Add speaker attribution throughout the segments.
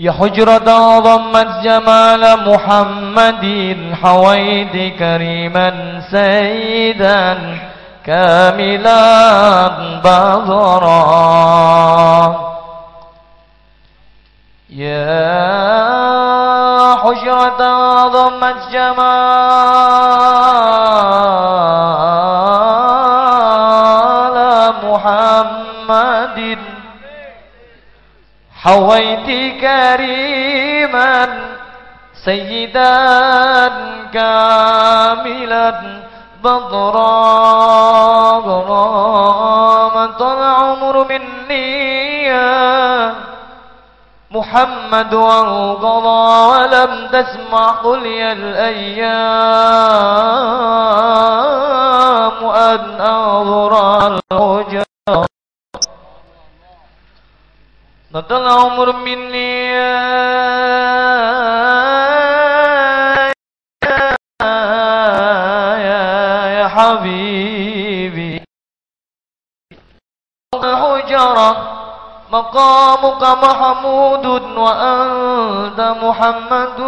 Speaker 1: يا حجرة ضمت جمال محمد حويت كريما سيدا كاملا بذرا. يا حجرة ضمت جمال حويت كريما سيدا كاملا بدرا من طلع عمر مني محمد وانقضى ولم تسمع قلي الأيام أن أنظر الهجر نضل العمر مني. يا حبيبي. الحجرة مقامك محمود وأنت محمد.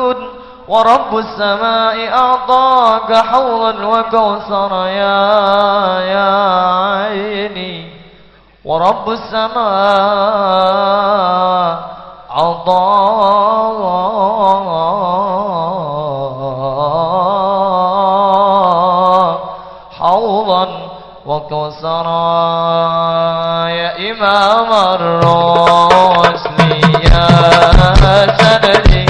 Speaker 1: ورب السماء أعطاك حوضا وكوثر يا يا عيني. ورب السماء عطاك حوضا وكوثرا يا إمام الرسل يا سندي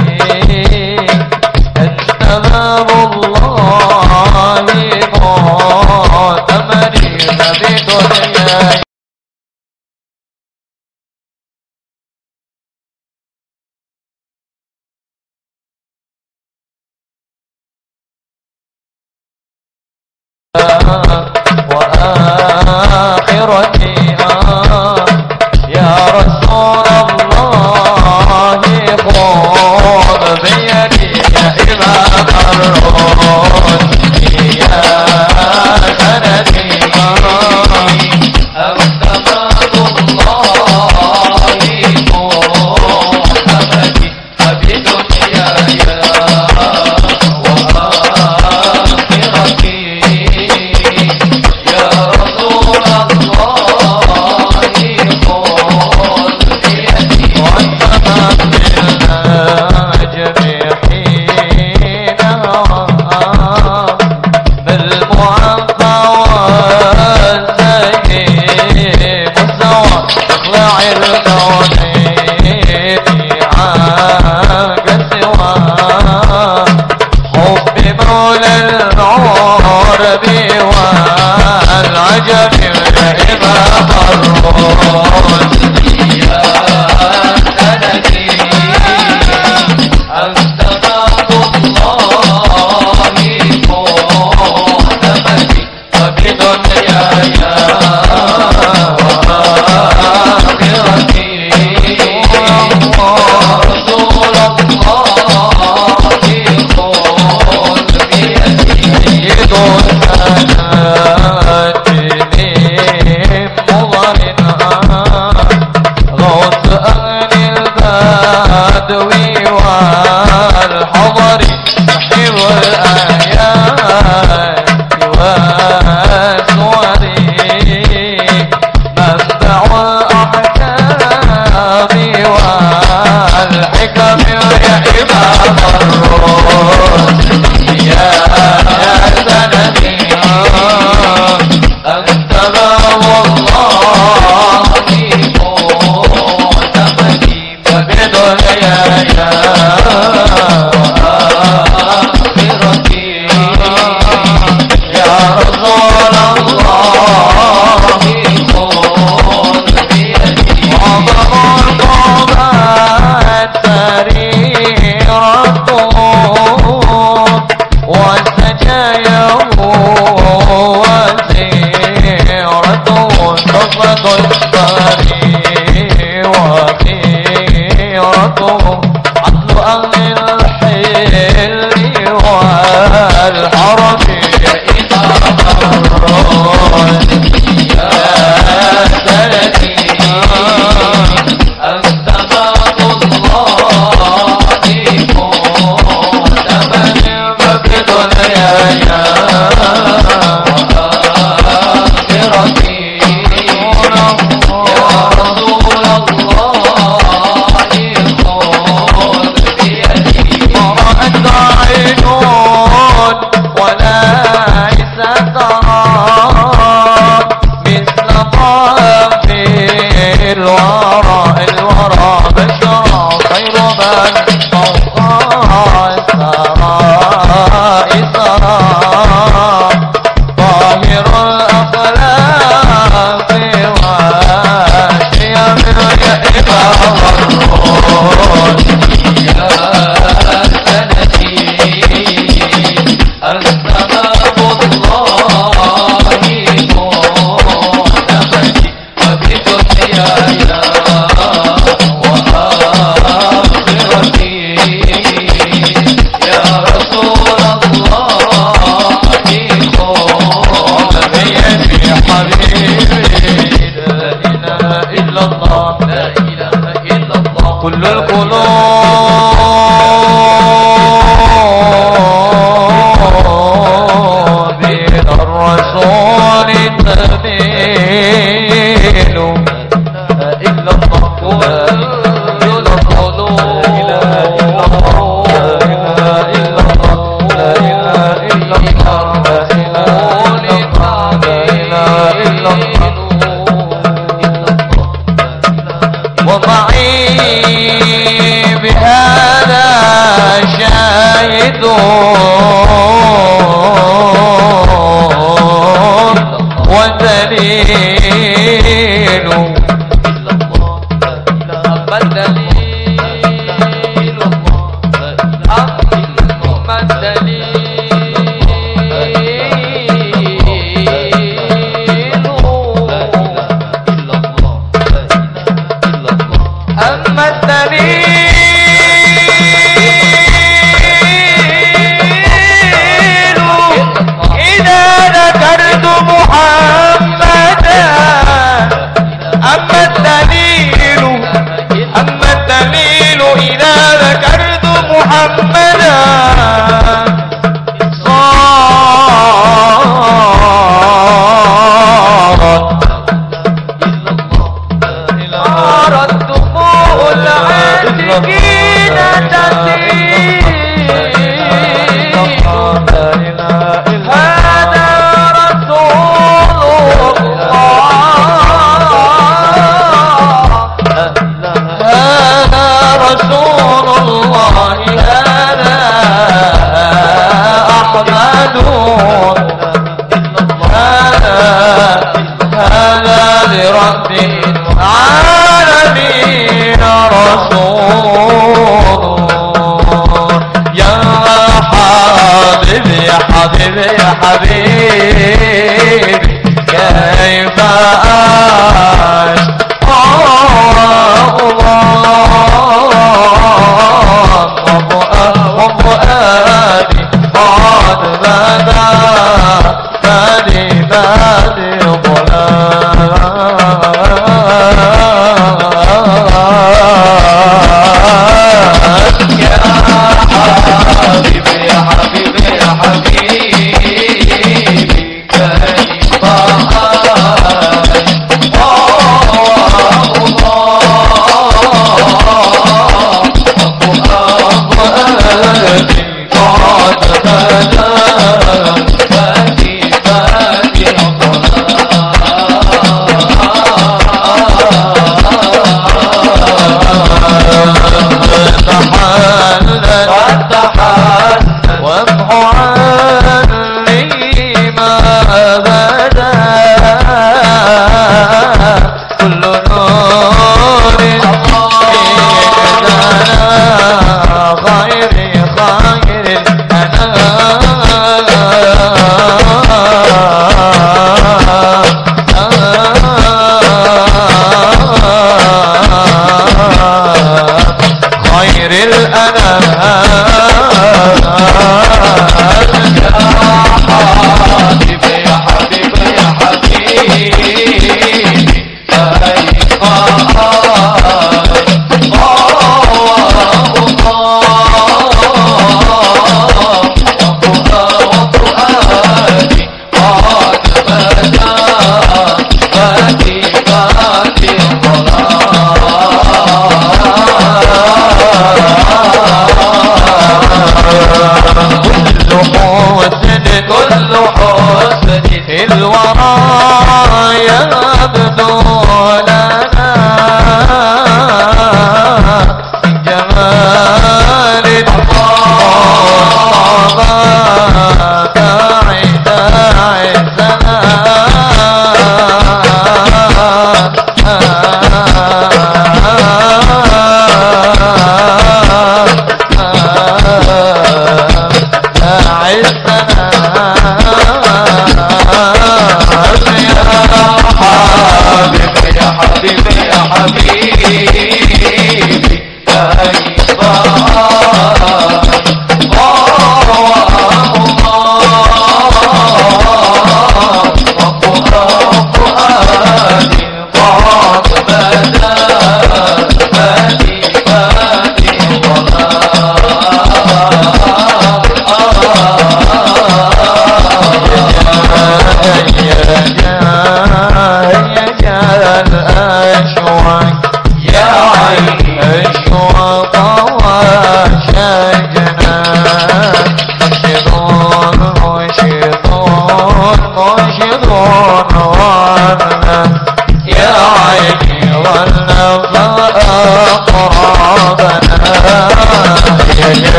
Speaker 2: حبيبي يا حبيبي.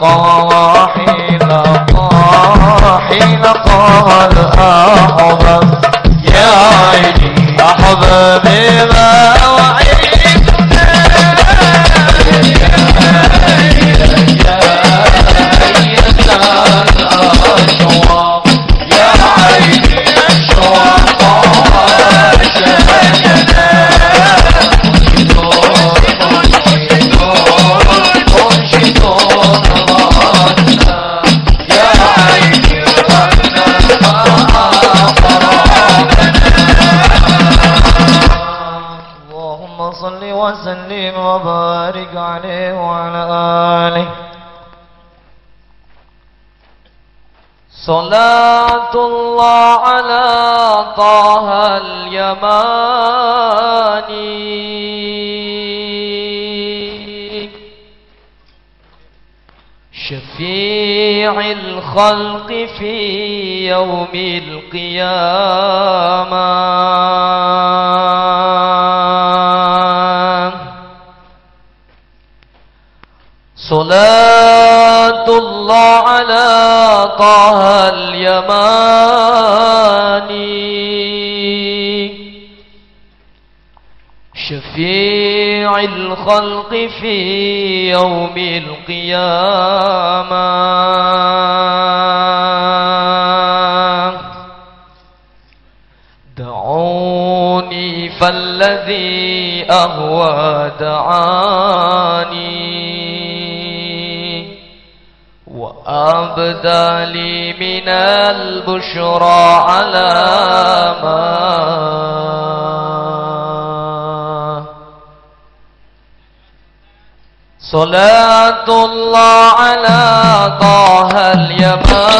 Speaker 2: طاحين طاحين قال أحبب يا
Speaker 1: عيني أحبب ما الخلق في يوم القيامة. صلاة الله على طه اليماني. شفيع الخلق في يوم القيامة. الذي أهوى دعاني وأبدى لي من البشرى علامة صلاة الله على طه اليماني.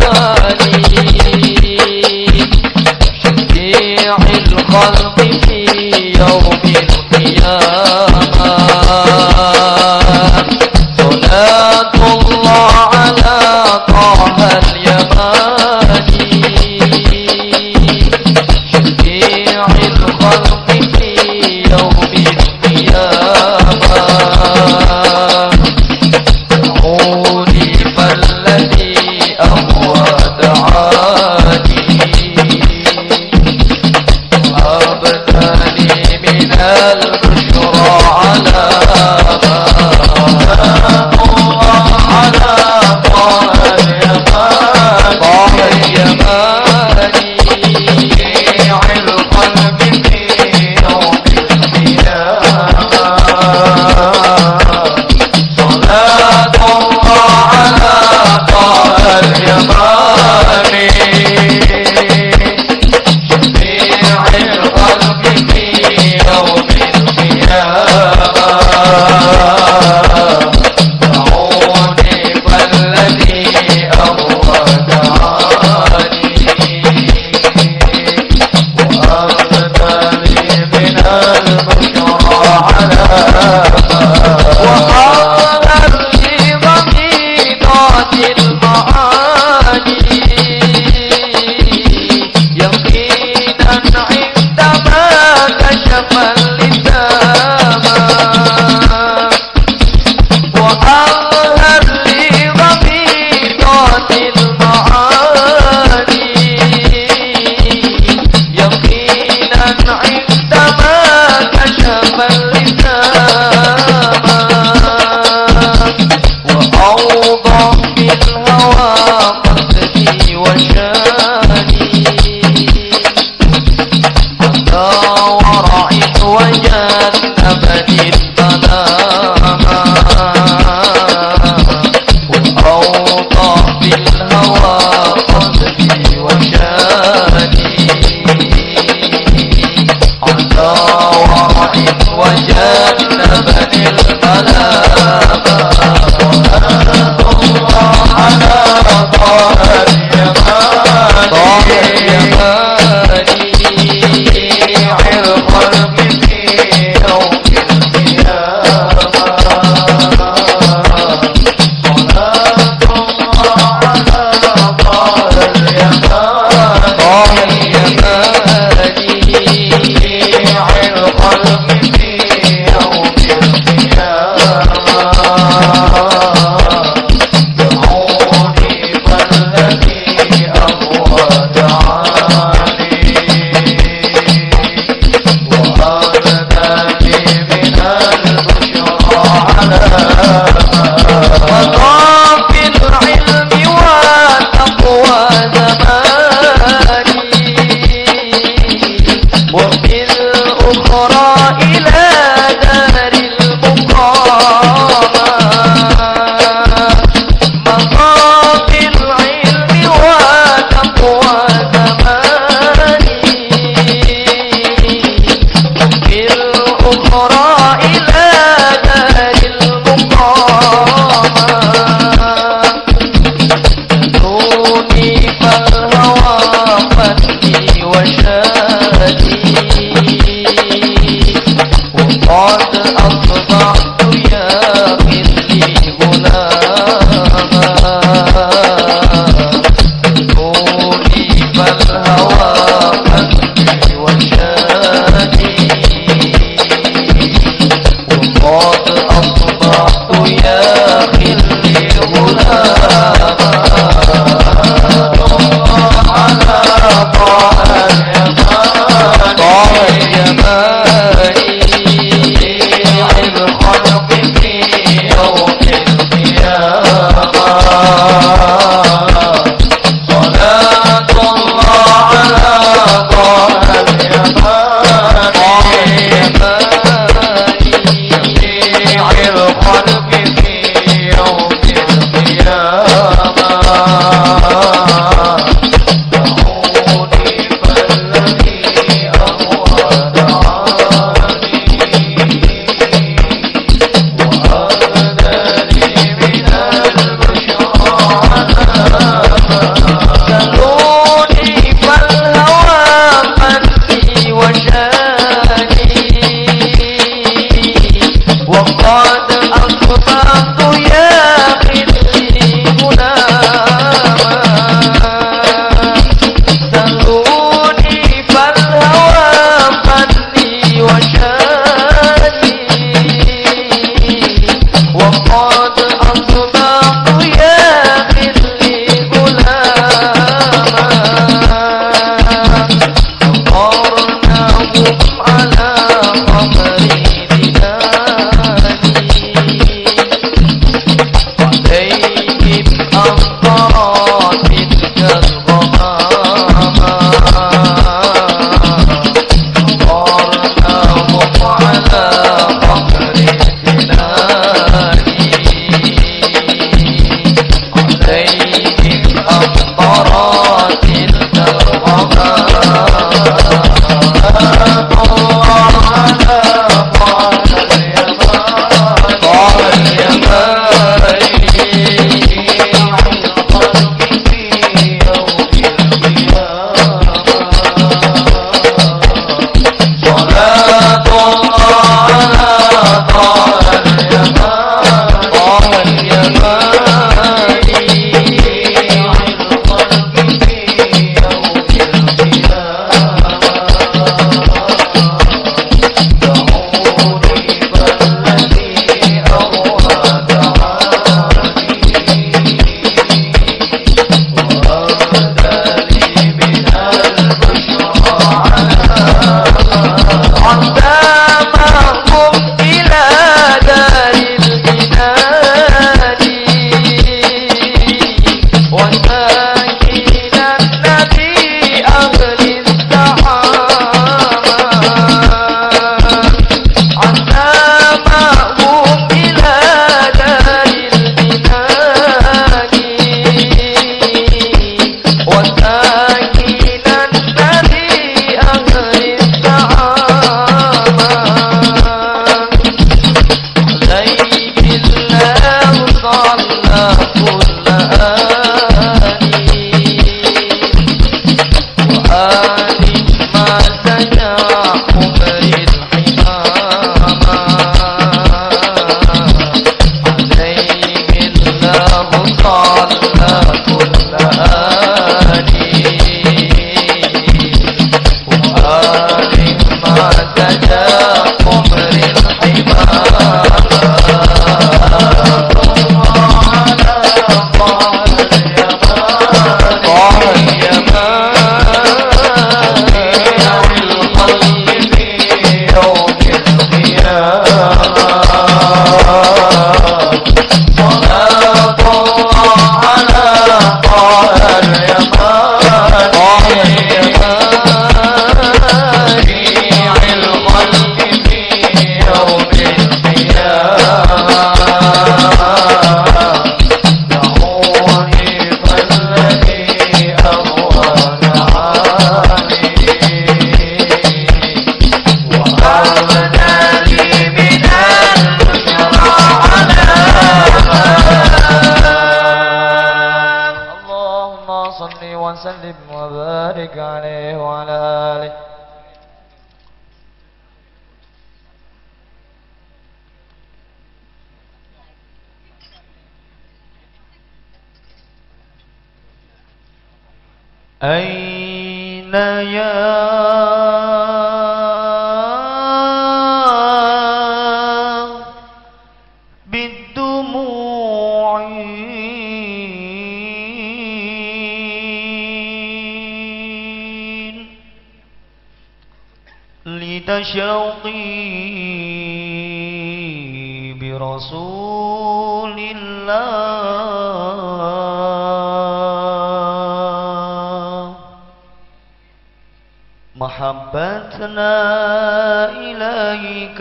Speaker 1: صلاة الله عليك أين يا بالدموع لتشوقي برسول الله وأنبتنا إليك.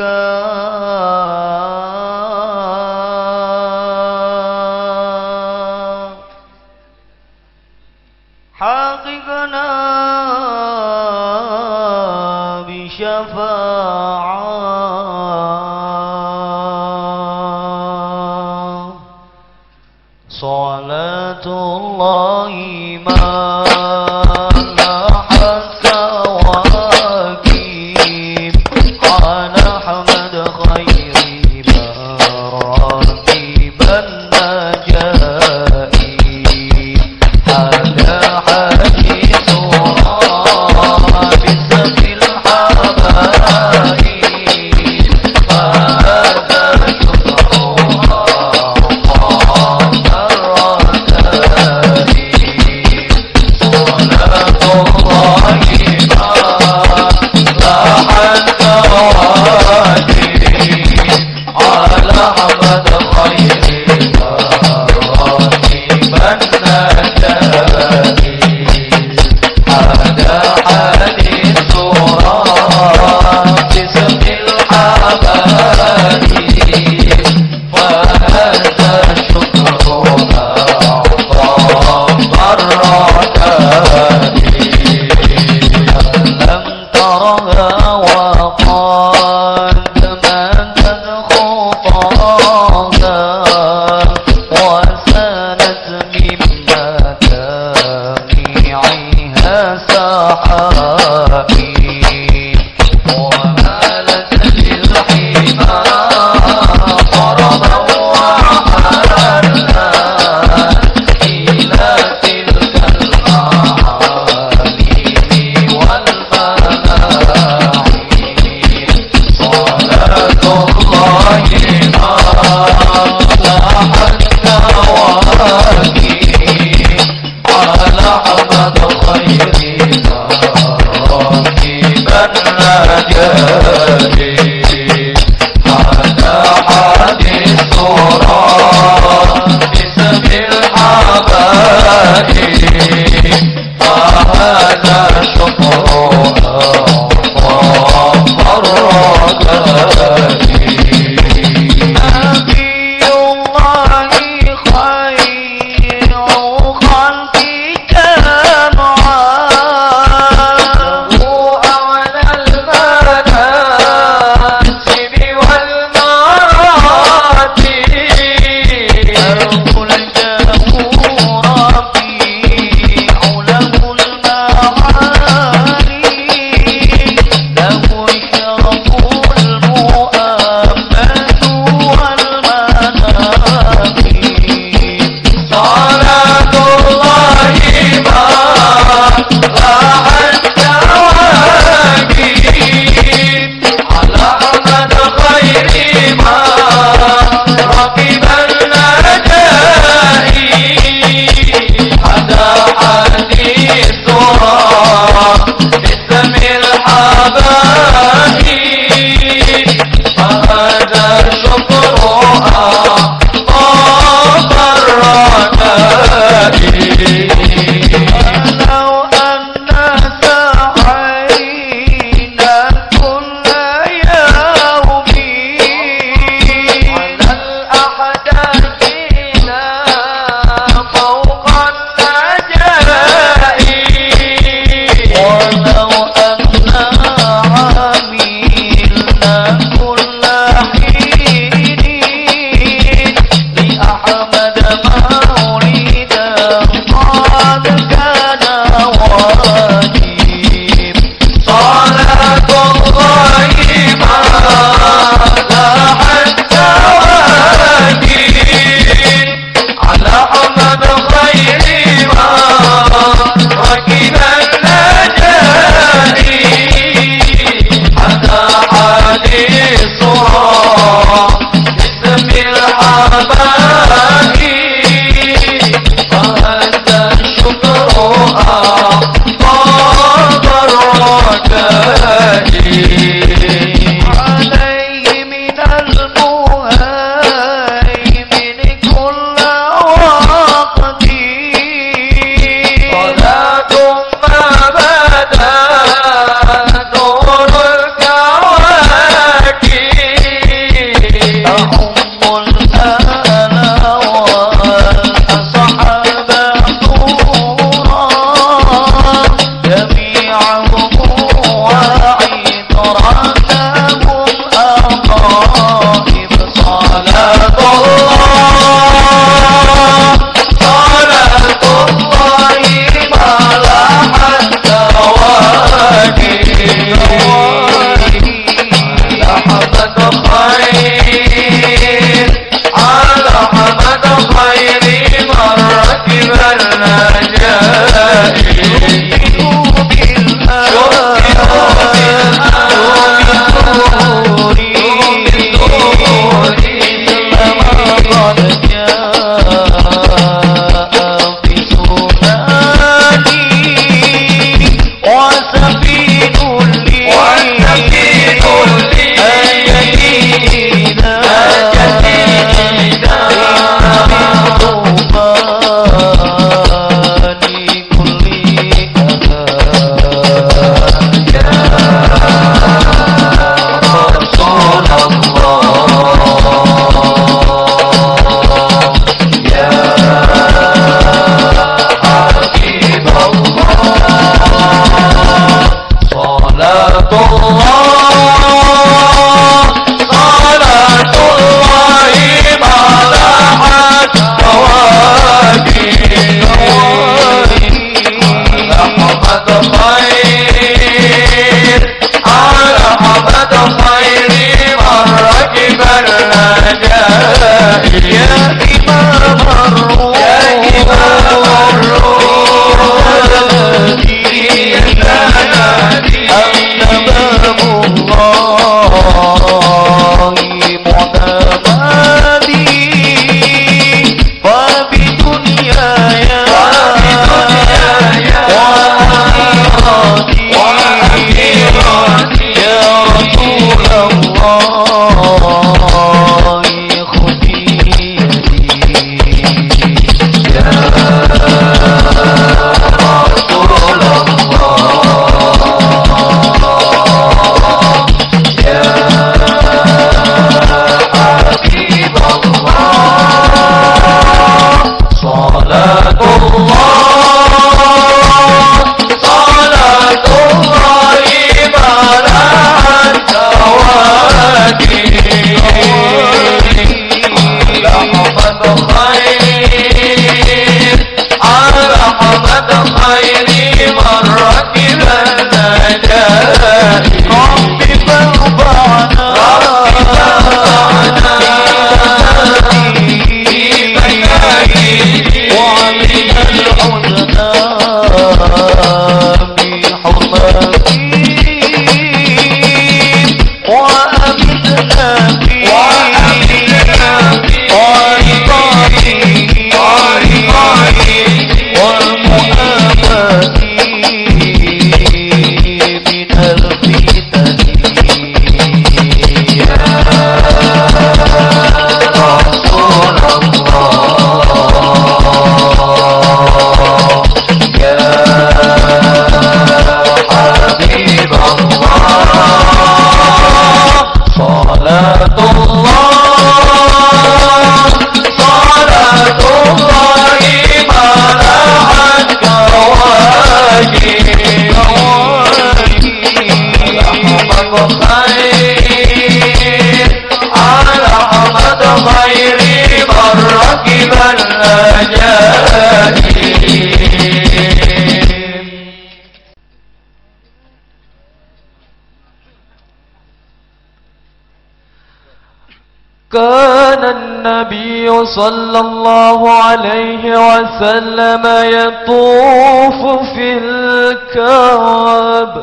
Speaker 1: صلى الله عليه وسلم يطوف في الكعب.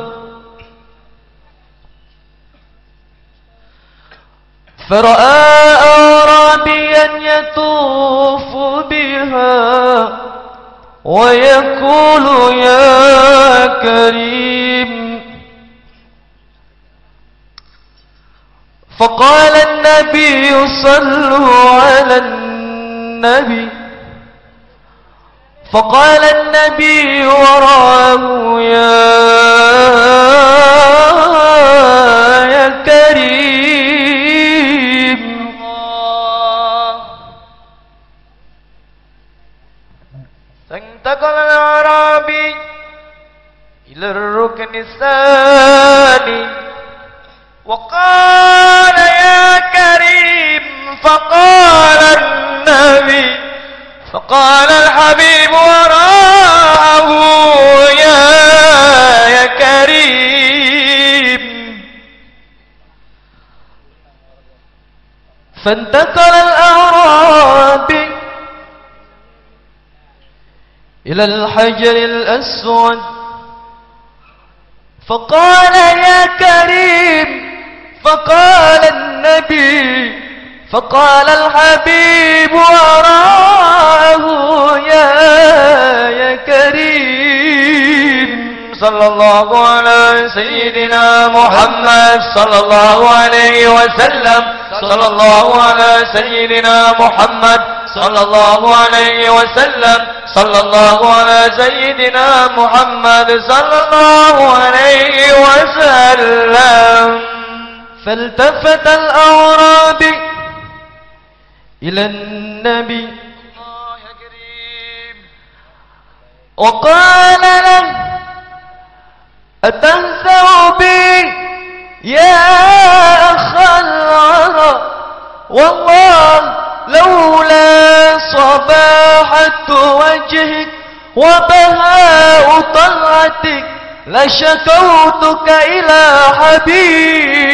Speaker 1: فرأى أعرابيا يطوف بها ويقول يا كريم. فقال النبي صلوا على النبي فقال النبي وراه يا فانتقل الأعرابي إلى الحجر الأسود. فقال يا كريم فقال النبي فقال الحبيب وراءه يا يا كريم. صلى الله على سيدنا محمد صلى الله عليه وسلم. صلى الله على سيدنا محمد صلى الله عليه وسلم. صلى الله على سيدنا محمد صلى الله عليه وسلم. فالتفت الأعرابي إلى النبي. وقال له أتهزأ بي يا أخ العرب والله لولا صباحة وجهك وبهاء طلعتك لشكوتك إلى حبيب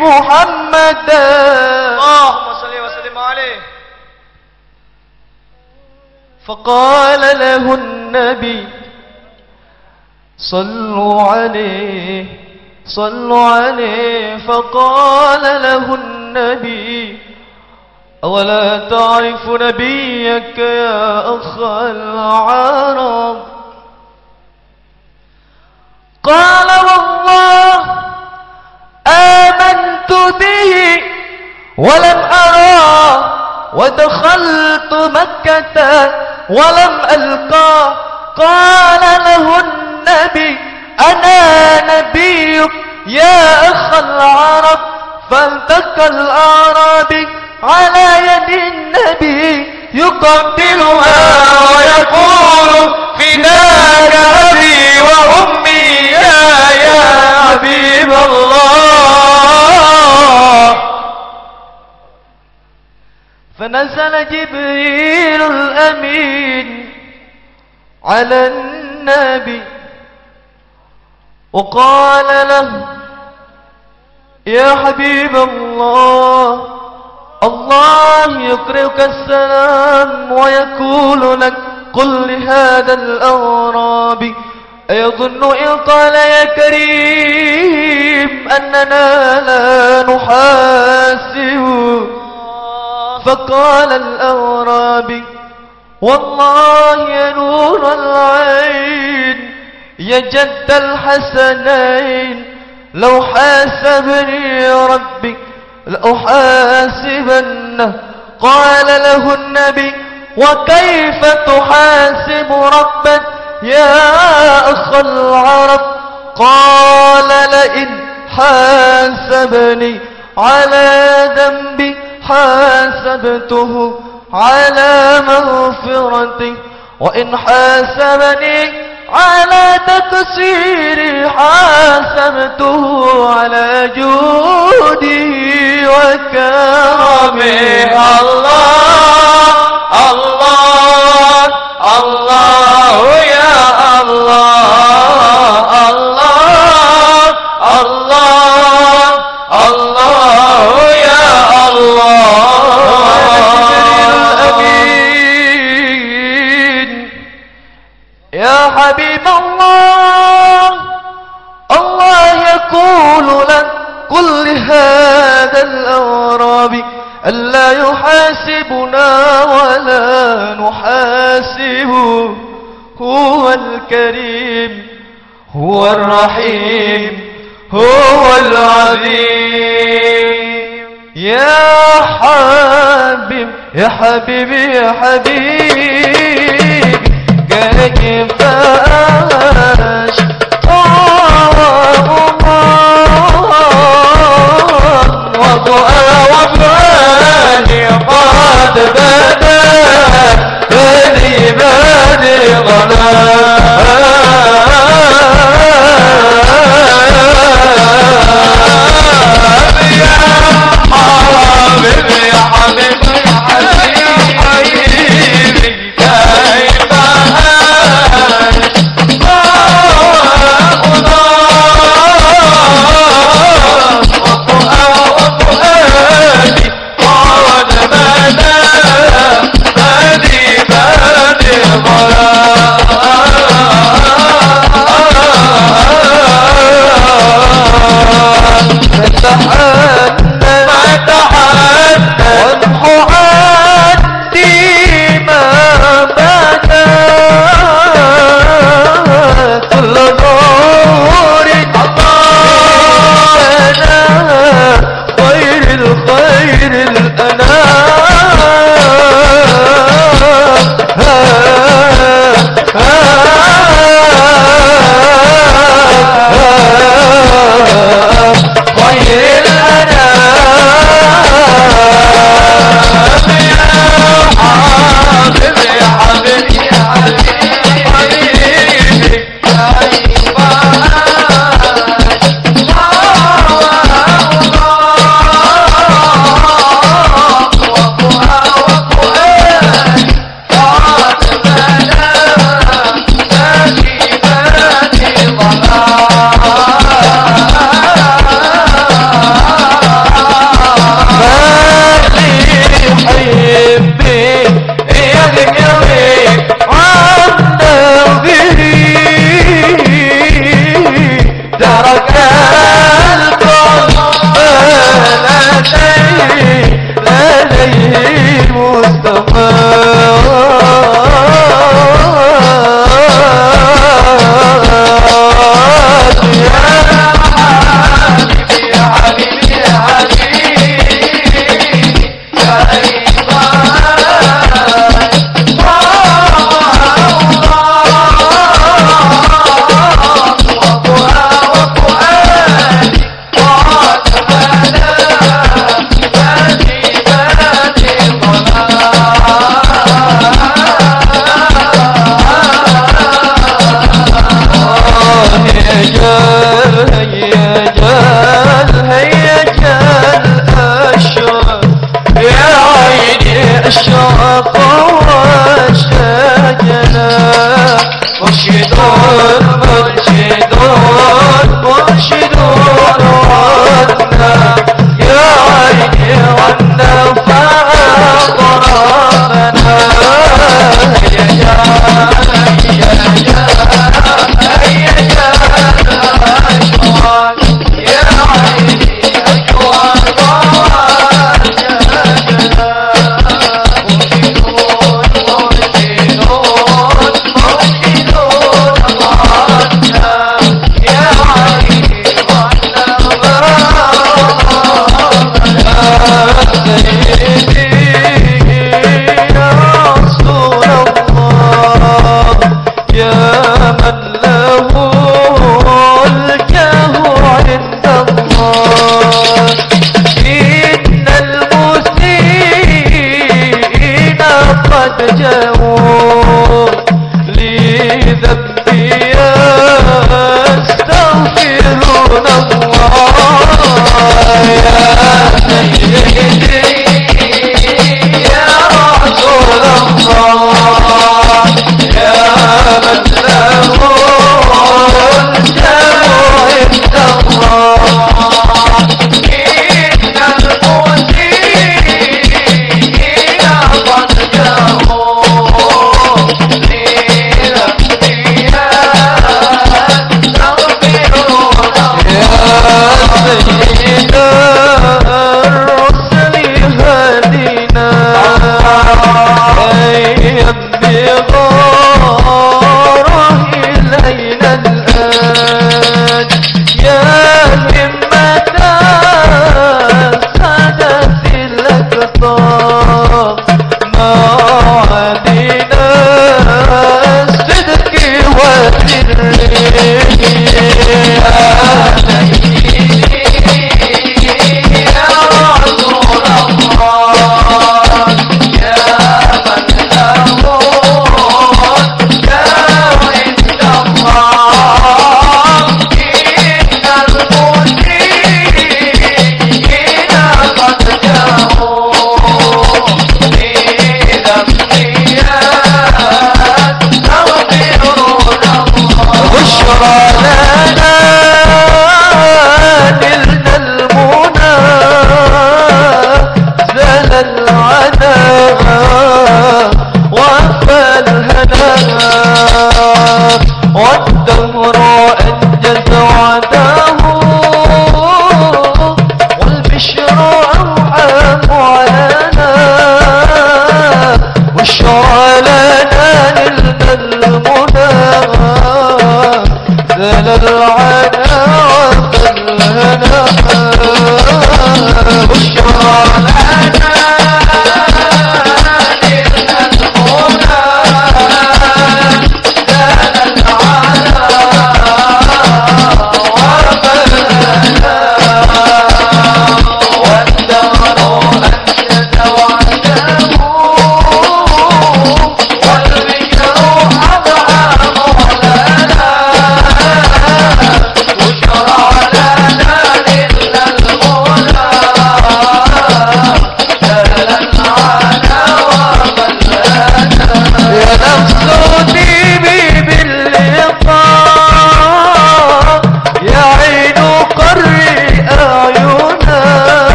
Speaker 1: محمد.
Speaker 3: اللهم صل وسلم عليه.
Speaker 1: فقال له النبي صلوا عليه. صلوا عليه فقال له النبي أولا تعرف نبيك يا أخ العرب؟ قال والله آمنت به ولم أراه ودخلت مكة ولم ألقاه قال له النبي أنا نبيك يا أخ العرب فالتقى الأعرابي على يد النبي يقبلها ويقول فداك أبي وأمي يا يا حبيب الله. فنزل جبريل الأمين على النبي وقال له يا حبيب الله الله يقرئك السلام ويقول لك قل لهذا الأغراب أيظن إن قال يا كريم أننا لا نحاسب. فقال الأغرابي والله يا نور العين يا جد الحسنين لو حاسبني ربي لأحاسبنه. قال له النبي وكيف تحاسب ربك يا أخ العرب؟ قال لئن حاسبني على ذنبي حاسبته على مغفرتي وإن حاسبني على تقصيري حاسبته على جودي وكرمه.
Speaker 4: الله الله الله يا
Speaker 1: ولا نحاسبه هو الكريم هو الرحيم هو العظيم. يا حبيب يا حبيبي يا حبيبي كيف أعيش وضوء وفاني قد بدا بني ظلام يا حبيبي يا حبيبي. البحر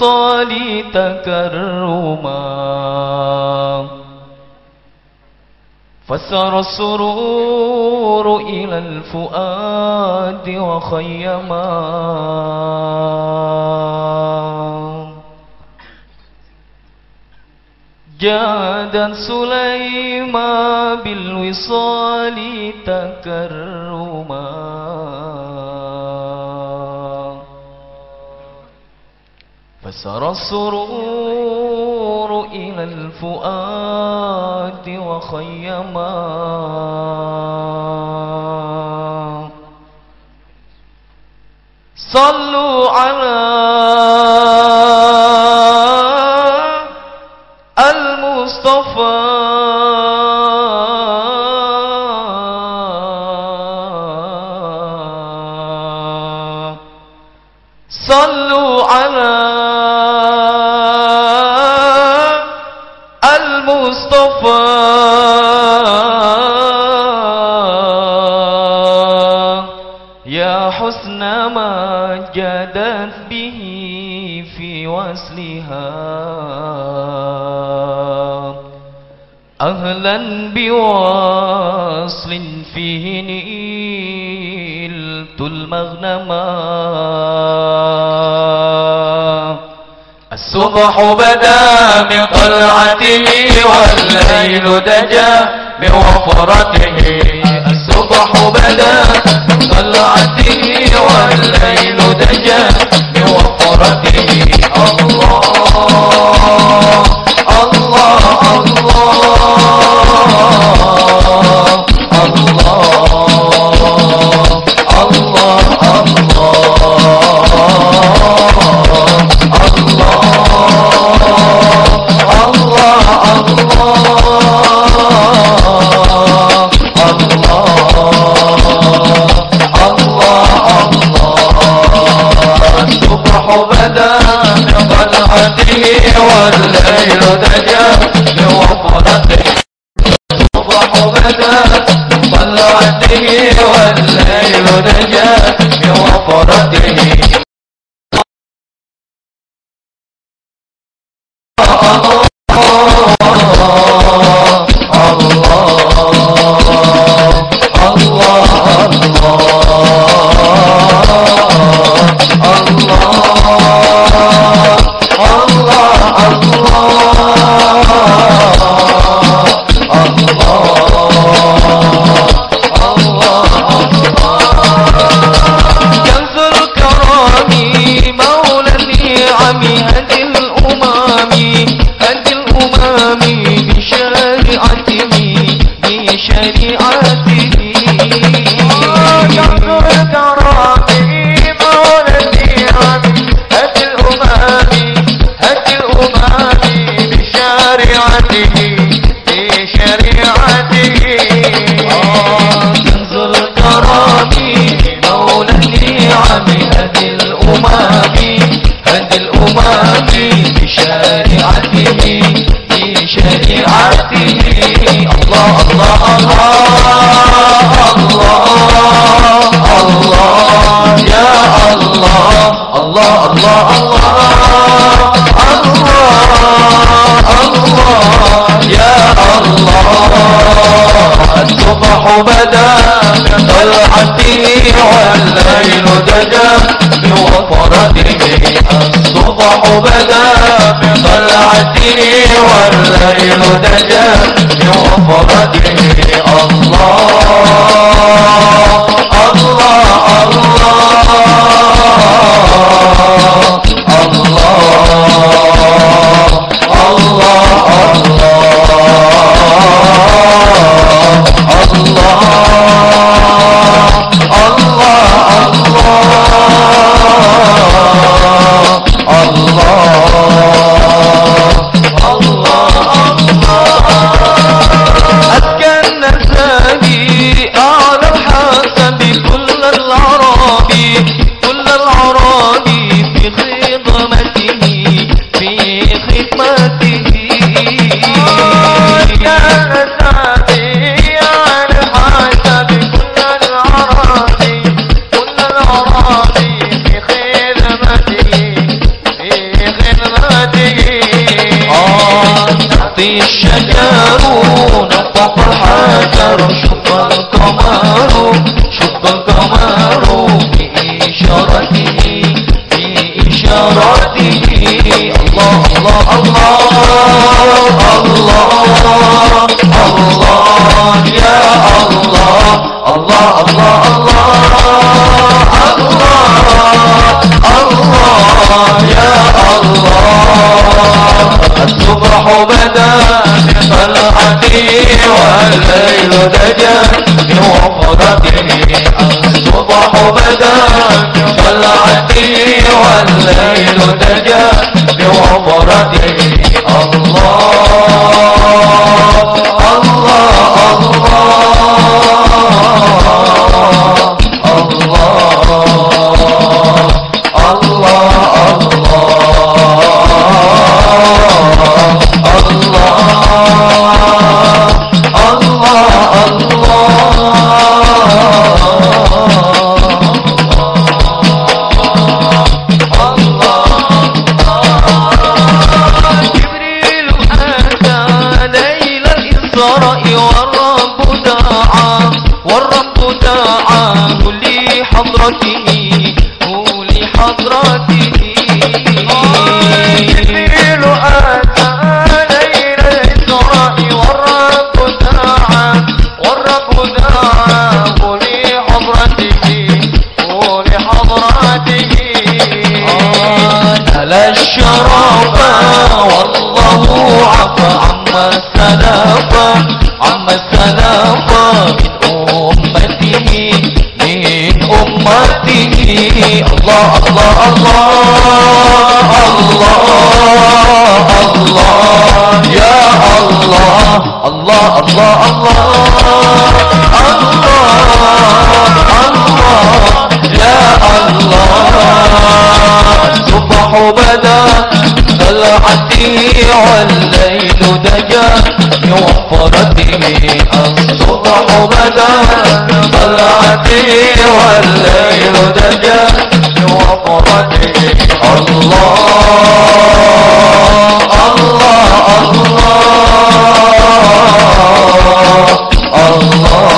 Speaker 1: صلي تكرما فسر السرور إلى الفؤاد وخيما. جاد سليما بالوصال تكرما سرى السرور إلى الفؤاد وخيما. صلوا على من بواصل فيه نيلت المغنما الصبح بدا من طلعته والليل دجا بوفرته الصبح بدا من طلعته والليل God. that الله الله الله. الله يا الله صبح بدا طلعتي والليل دجا بوفرته الصبح بدا طلعتي والليل دجا بوفرته الله Allah.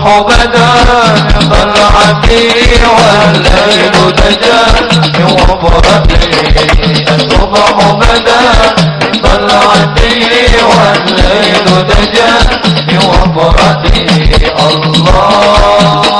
Speaker 1: الصبح بدا طلعتي والليل دجا من الصبح بدا طلعتي والليل دجا من الله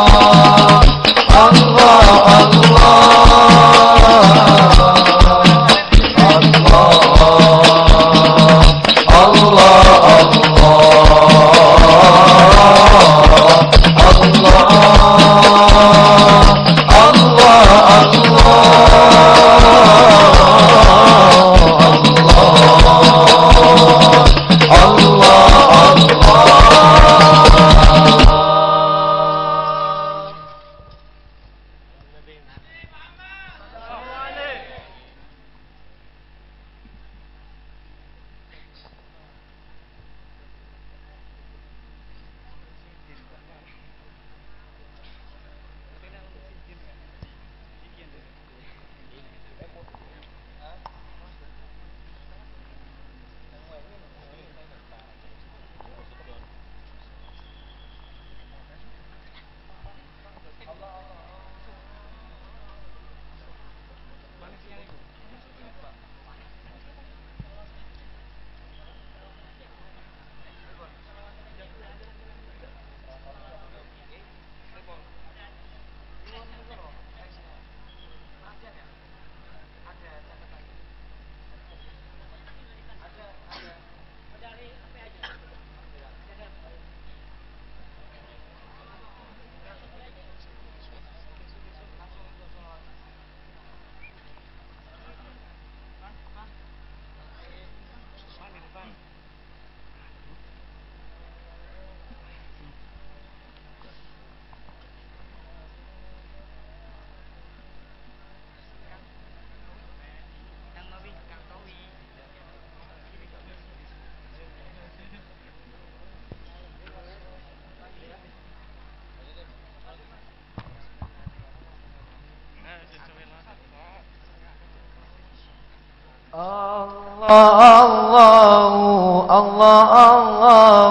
Speaker 1: Allah Allah
Speaker 2: Allah Allah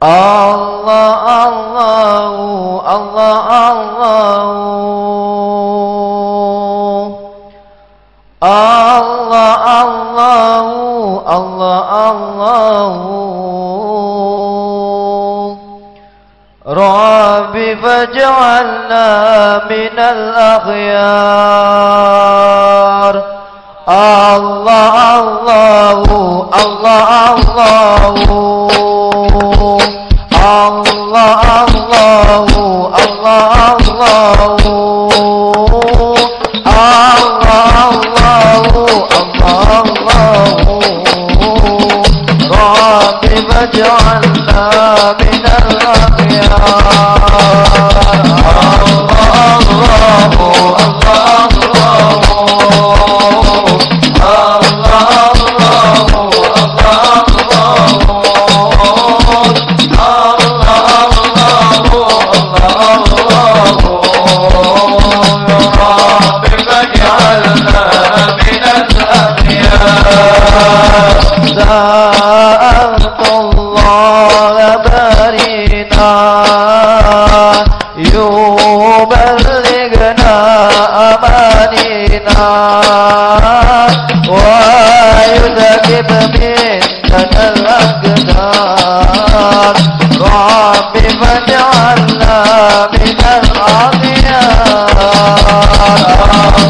Speaker 2: Allah Allah Allah Allah
Speaker 5: Allah Allah رب فاجعلنا من الأخيار Oh.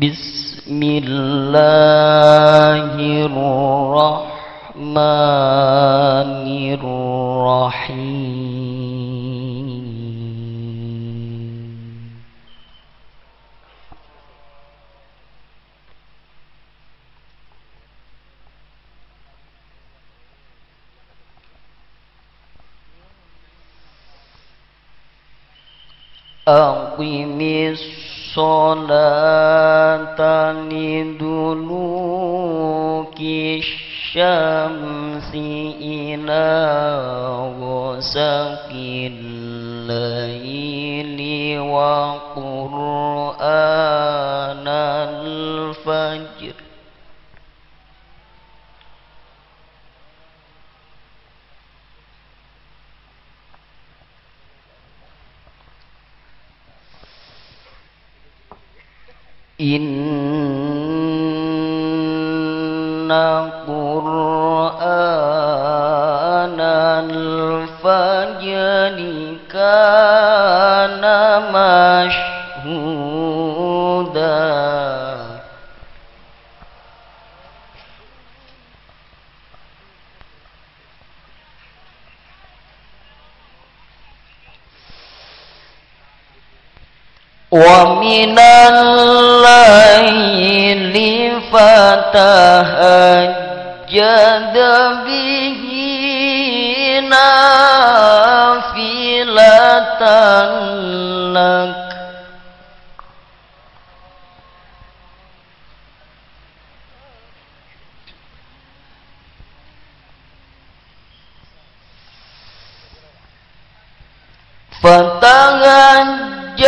Speaker 5: بسم الله. ومن الليل فتهجد به نافلة لك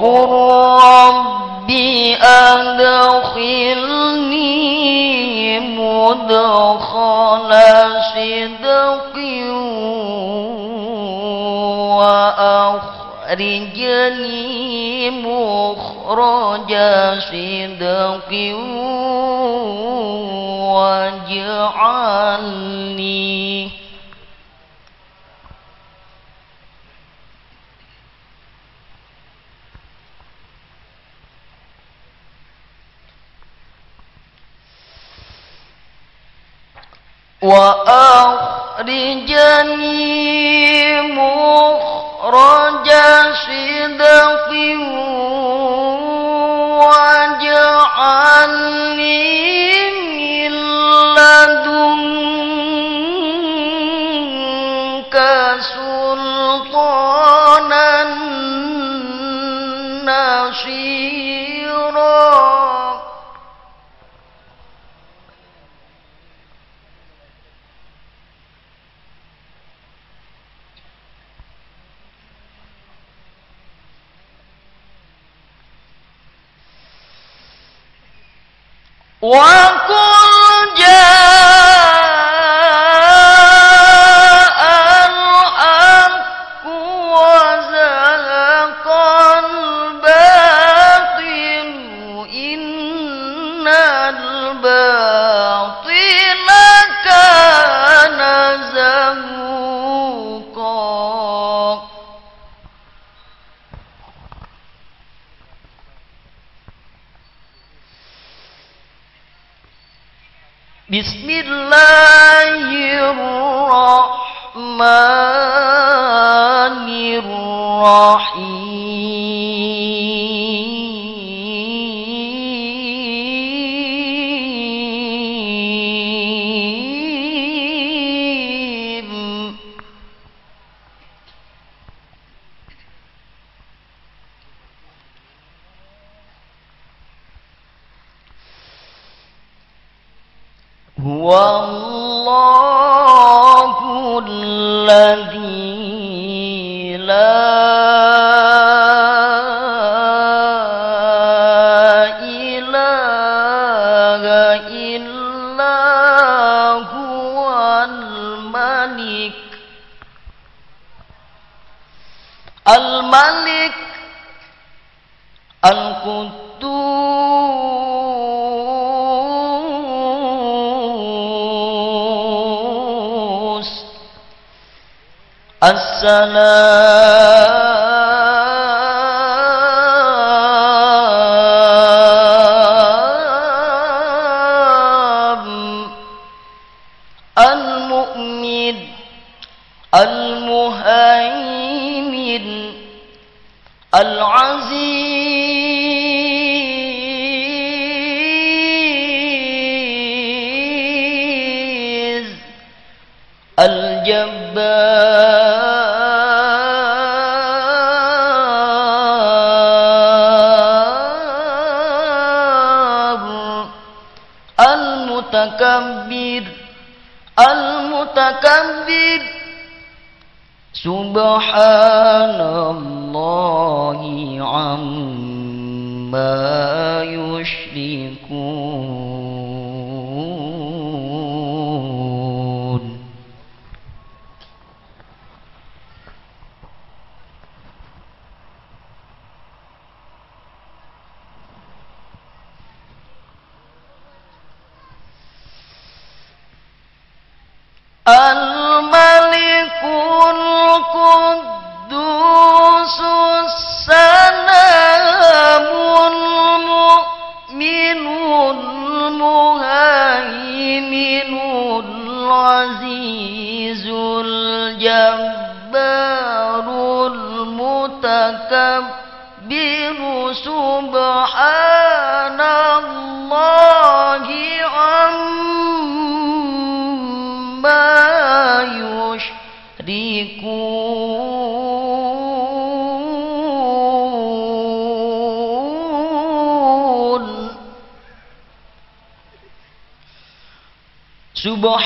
Speaker 5: وقل رب أدخلني مدخل صدق وأخرجني مخرج صدق واجعلني وأخرجني مخرج صدق واجعلني 王宫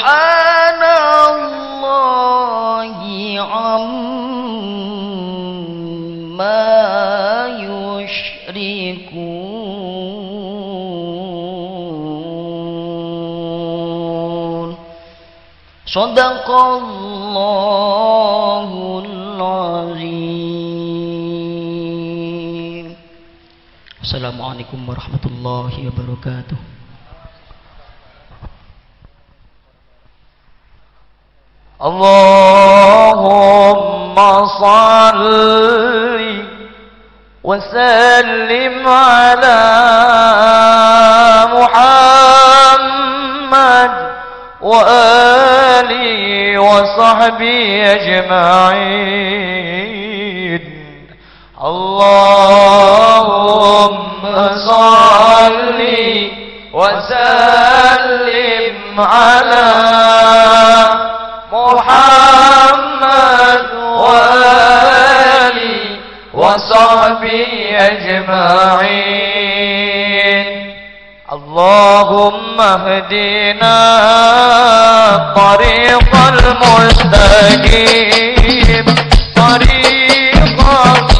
Speaker 5: سبحان الله عما يشركون. صدق الله العظيم. السلام عليكم ورحمة الله وبركاته.
Speaker 1: اللهم صل وسلم على محمد وآله وصحبه أجمعين. اللهم صل وسلم على وصحبه أجمعين. اللهم اهدنا طريق المستقيم. طريقا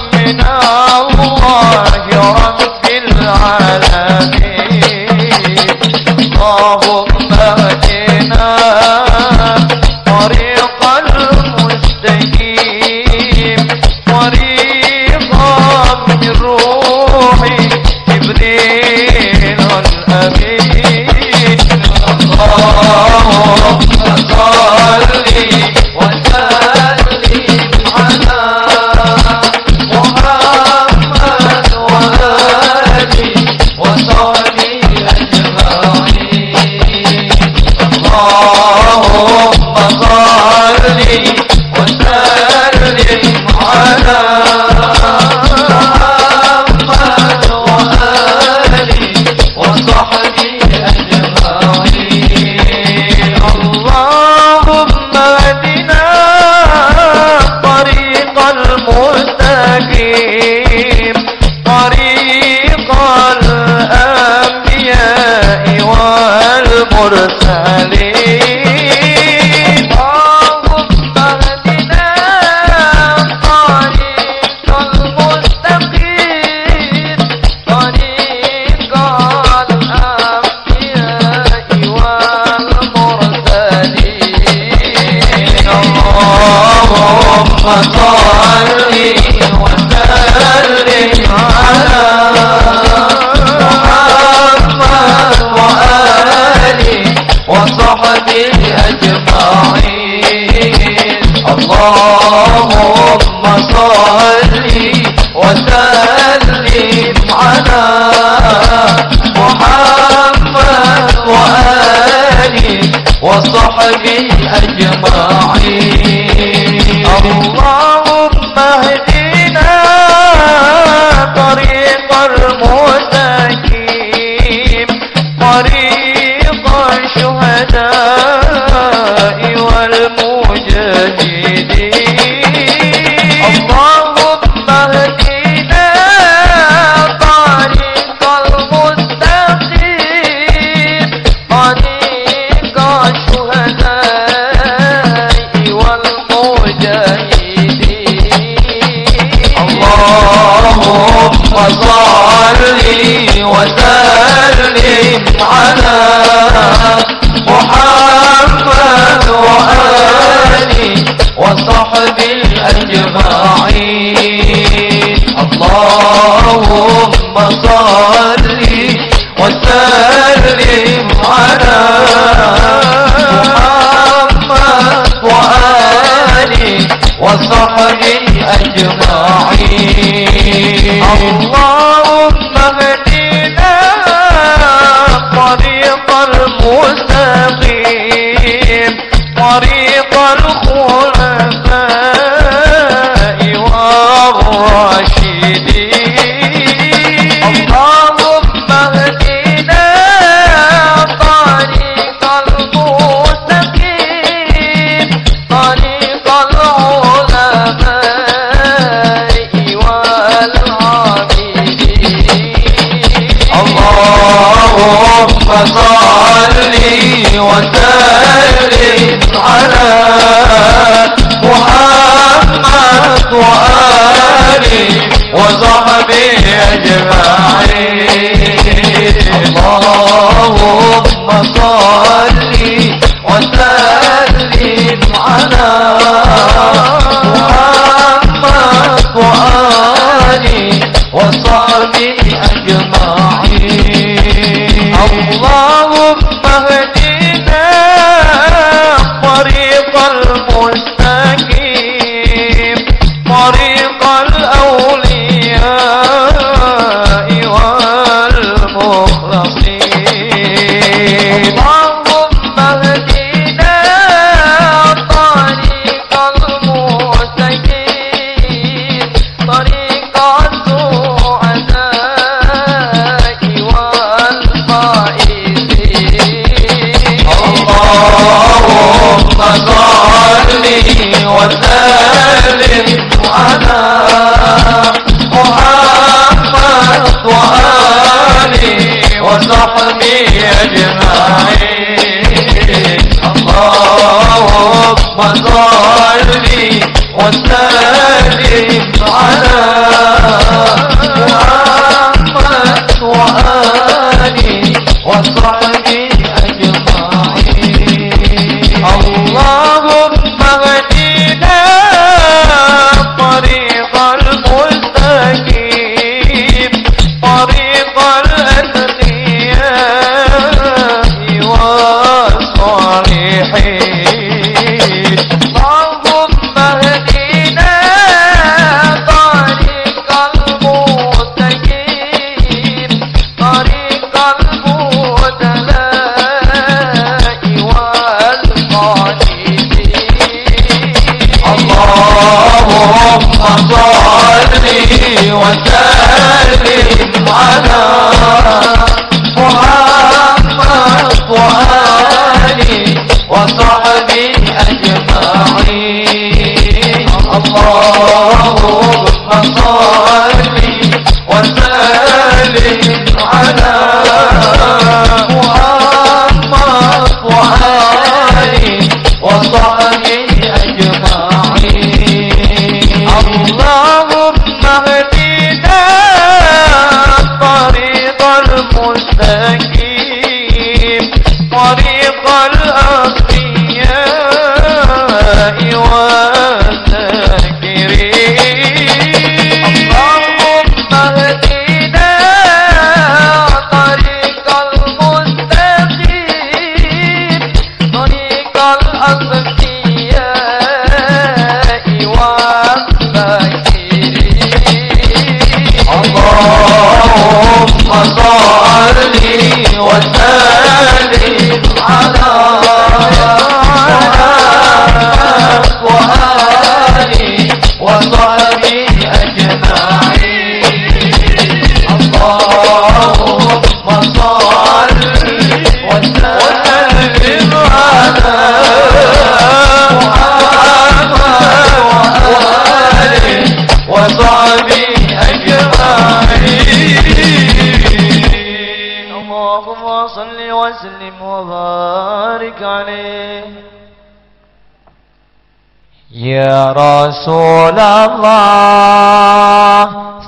Speaker 1: يا رسول الله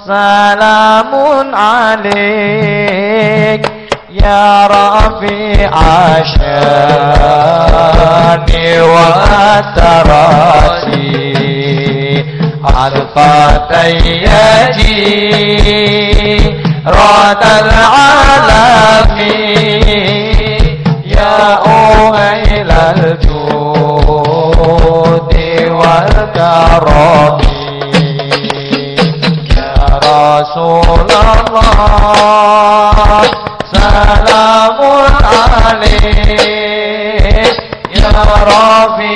Speaker 1: سلام عليك يا رفيع شاني وتراتي عن يجي رات العالمين. يا أهل الجنة Salamun alaik Ya Rabbi.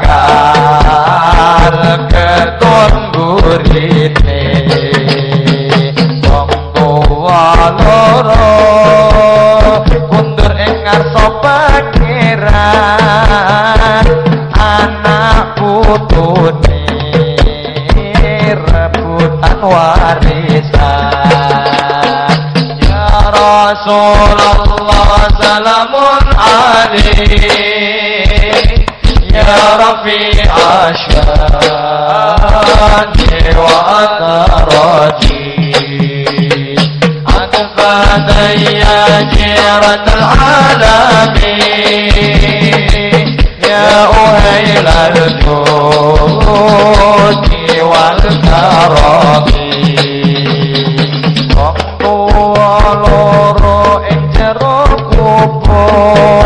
Speaker 1: رسول الله سلام عليك يا رفيع الشان وأنا راجي عن فدي جيرة العالمين يا أهيل الجود والكرم Oh.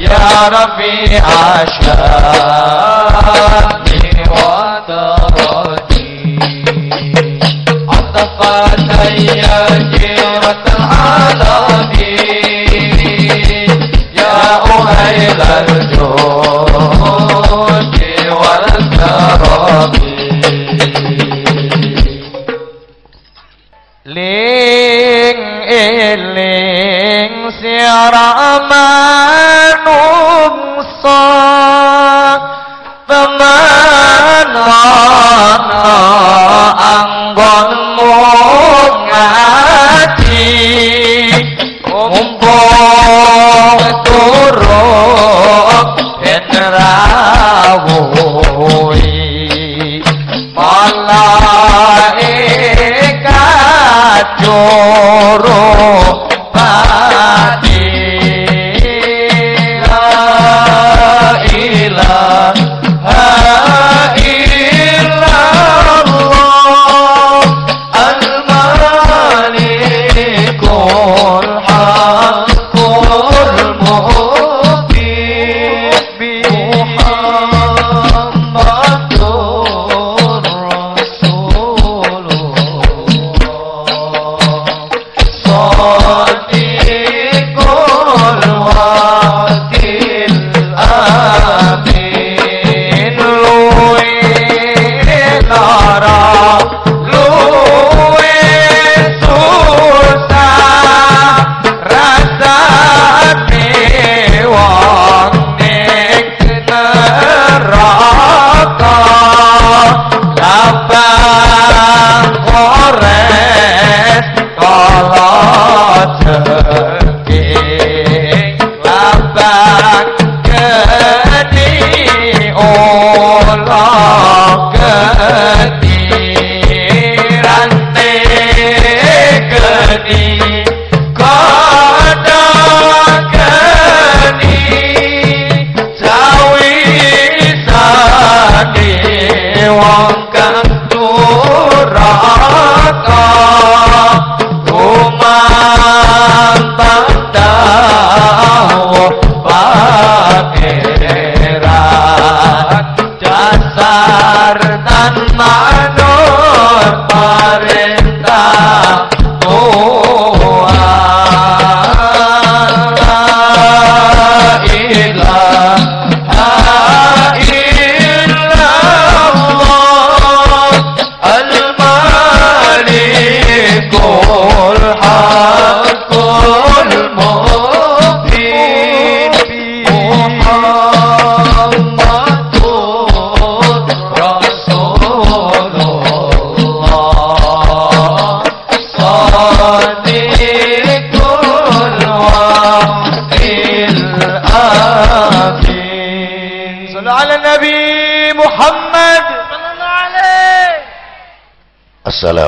Speaker 1: Ya
Speaker 2: Rabbi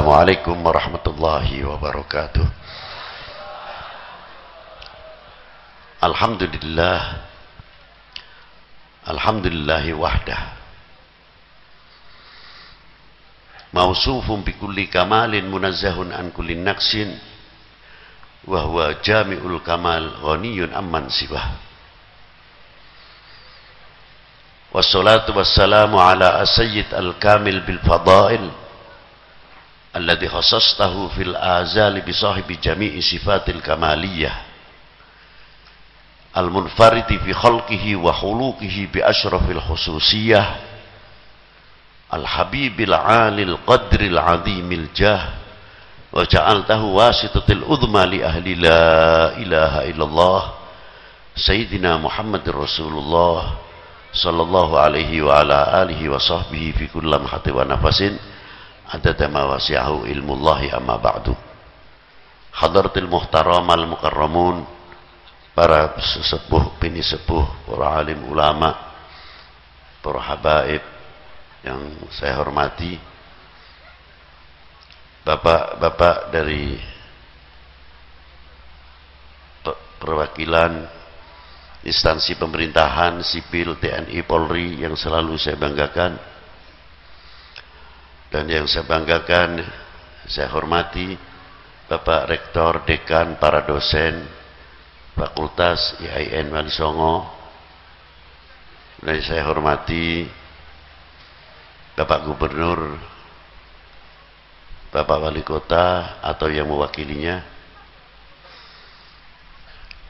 Speaker 6: Assalamualaikum warahmatullahi wabarakatuh. Alhamdulillah. Alhamdulillahi wahdah. Mausufun bi kulli kamalin munazzahun an kulli naqsin wa huwa jami'ul kamal ghaniyun amman sibah. Wassalatu wassalamu ala asayyid al-kamil bil fadail الذي خصصته في الآزال بصاحب جميع صفات الكمالية المنفرد في خلقه وخلوقه بأشرف الخصوصية الحبيب العالي القدر العظيم الجاه وجعلته واسطة الأذمى لأهل لا إله إلا الله سيدنا محمد رسول الله صلى الله عليه وعلى آله وصحبه في كل لمحة ونفس. عدد ما وسعه علم الله أما بعد حضرة المحترم المكرمون para sesepuh, bini sepuh, para alim ulama, para habaib yang saya hormati, bapak-bapak dari perwakilan instansi pemerintahan, sipil, TNI, Polri yang selalu saya banggakan, dan yang saya banggakan, saya hormati Bapak Rektor, Dekan, para dosen, Fakultas IAIN Wali Songo, dan saya hormati Bapak Gubernur, Bapak Wali Kota atau yang mewakilinya,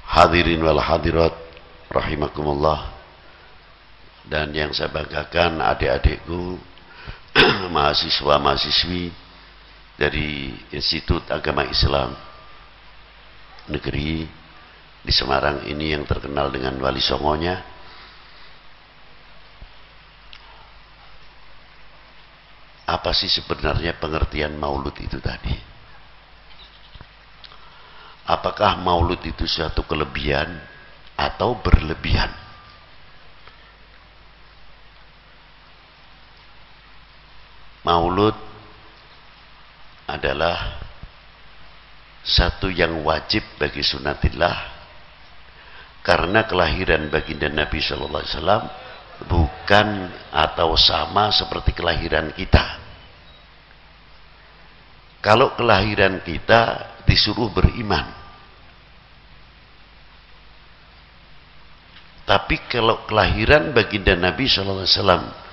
Speaker 6: hadirin wal hadirat, rahimakumullah, dan yang saya banggakan adik-adikku, mahasiswa-mahasiswi dari Institut Agama Islam negeri di Semarang ini yang terkenal dengan Wali Songonya. Apa sih sebenarnya pengertian maulud itu tadi? Apakah maulud itu suatu kelebihan atau berlebihan maulud adalah satu yang wajib bagi sunatillah karena kelahiran baginda Nabi Shallallahu Alaihi Wasallam bukan atau sama seperti kelahiran kita. Kalau kelahiran kita disuruh beriman, tapi kalau kelahiran baginda Nabi Shallallahu Alaihi Wasallam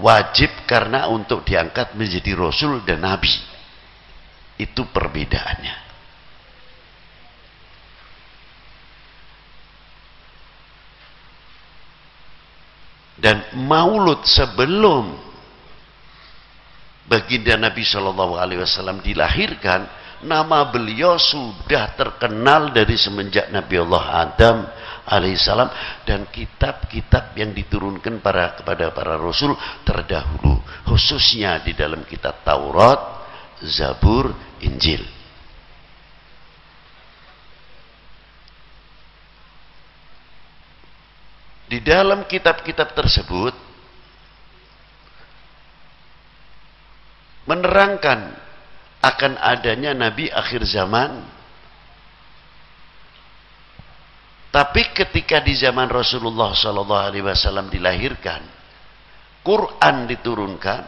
Speaker 6: wajib karena untuk diangkat menjadi Rasul dan Nabi. Itu perbedaannya. dan maulud sebelum baginda Nabi Shallallahu Alaihi Wasallam dilahirkan, nama beliau sudah terkenal dari semenjak Nabi Allah Adam alaihissalam dan kitab-kitab yang diturunkan para kepada para rasul terdahulu, khususnya di dalam kitab Taurat, Zabur, Injil. Di dalam kitab-kitab tersebut menerangkan akan adanya nabi akhir zaman. Tapi ketika di zaman Rasulullah sallallahu alaihi wasallam dilahirkan, Quran diturunkan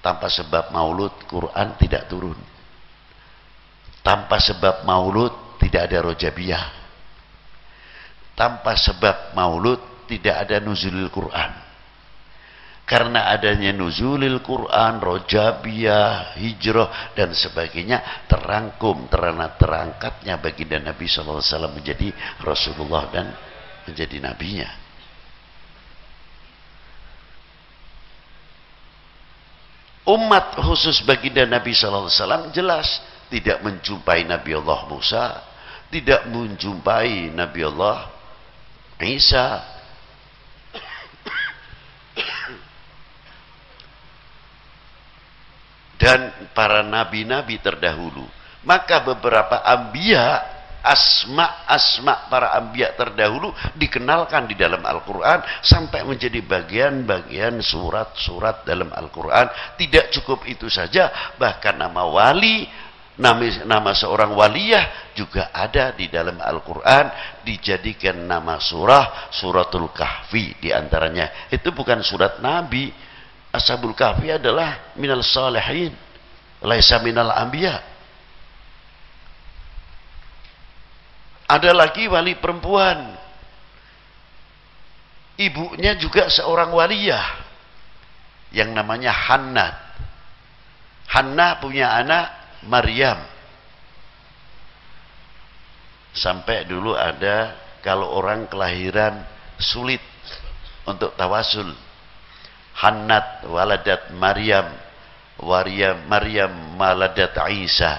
Speaker 6: tanpa sebab maulud Quran tidak turun. Tanpa sebab maulud tidak ada rojabiyah tanpa sebab maulud tidak ada nuzulil Quran. Karena adanya nuzulil Quran, rojabiyah, hijrah dan sebagainya terangkum, terana terangkatnya baginda Nabi SAW menjadi Rasulullah dan menjadi nabinya. Umat khusus baginda Nabi SAW jelas tidak menjumpai Nabi Allah Musa, tidak menjumpai Nabi Allah Isa dan para nabi-nabi terdahulu. Maka beberapa ambia asma-asma para ambiya terdahulu dikenalkan di dalam Al-Quran sampai menjadi bagian-bagian surat-surat dalam Al-Quran. Tidak cukup itu saja, bahkan nama wali, nama, nama seorang waliyah juga ada di dalam Al-Quran dijadikan nama surah suratul kahfi di antaranya itu bukan surat nabi ashabul kahfi adalah minal salihin laisa minal anbiya Ada lagi wali perempuan. Ibunya juga seorang waliyah. Yang namanya Hannah. Hannah punya anak Maryam. Sampai dulu ada kalau orang kelahiran sulit untuk tawasul. Hannat waladat Maryam. Waryam Maryam maladat Isa.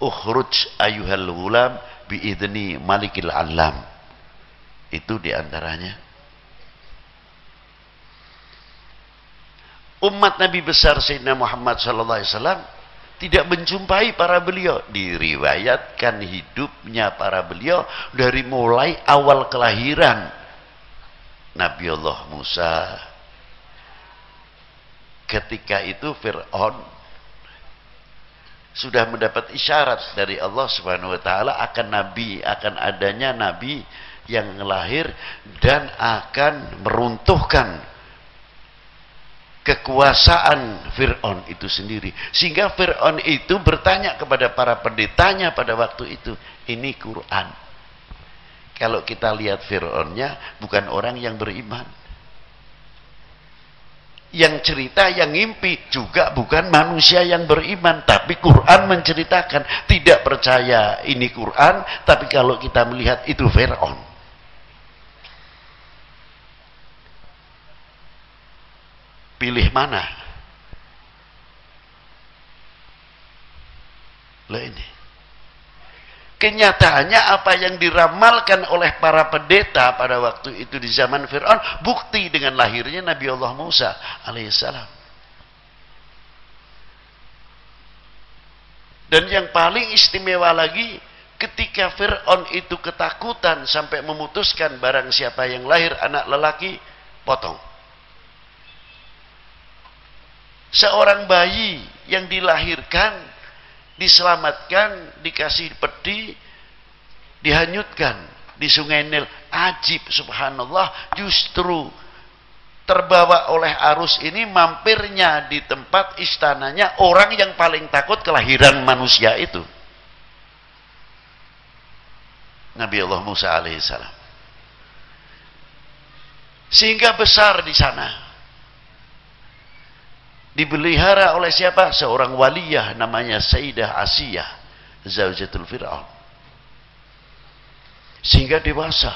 Speaker 6: Ukhruj ayuhal gulam biidni malikil alam itu di antaranya umat Nabi besar Sayyidina Muhammad sallallahu alaihi wasallam tidak menjumpai para beliau diriwayatkan hidupnya para beliau dari mulai awal kelahiran Nabi Allah Musa ketika itu Fir'aun sudah mendapat isyarat dari Allah Subhanahu wa taala akan nabi, akan adanya nabi yang lahir dan akan meruntuhkan kekuasaan Fir'aun itu sendiri. Sehingga Fir'aun itu bertanya kepada para pendetanya pada waktu itu, ini Quran. Kalau kita lihat Fir'aunnya bukan orang yang beriman yang cerita, yang ngimpi juga bukan manusia yang beriman, tapi Quran menceritakan. Tidak percaya ini Quran, tapi kalau kita melihat itu Fir'aun. Pilih mana? Lah ini. Kenyataannya apa yang diramalkan oleh para pendeta pada waktu itu di zaman Fir'aun bukti dengan lahirnya Nabi Allah Musa alaihissalam. Dan yang paling istimewa lagi ketika Fir'aun itu ketakutan sampai memutuskan barang siapa yang lahir anak lelaki potong. Seorang bayi yang dilahirkan diselamatkan, dikasih peti, dihanyutkan di sungai Nil. Ajib subhanallah justru terbawa oleh arus ini mampirnya di tempat istananya orang yang paling takut kelahiran manusia itu. Nabi Allah Musa alaihissalam. Sehingga besar di sana dibelihara oleh siapa? Seorang waliyah namanya Sayyidah Asiyah, Zawjatul Fir'aun. Sehingga dewasa.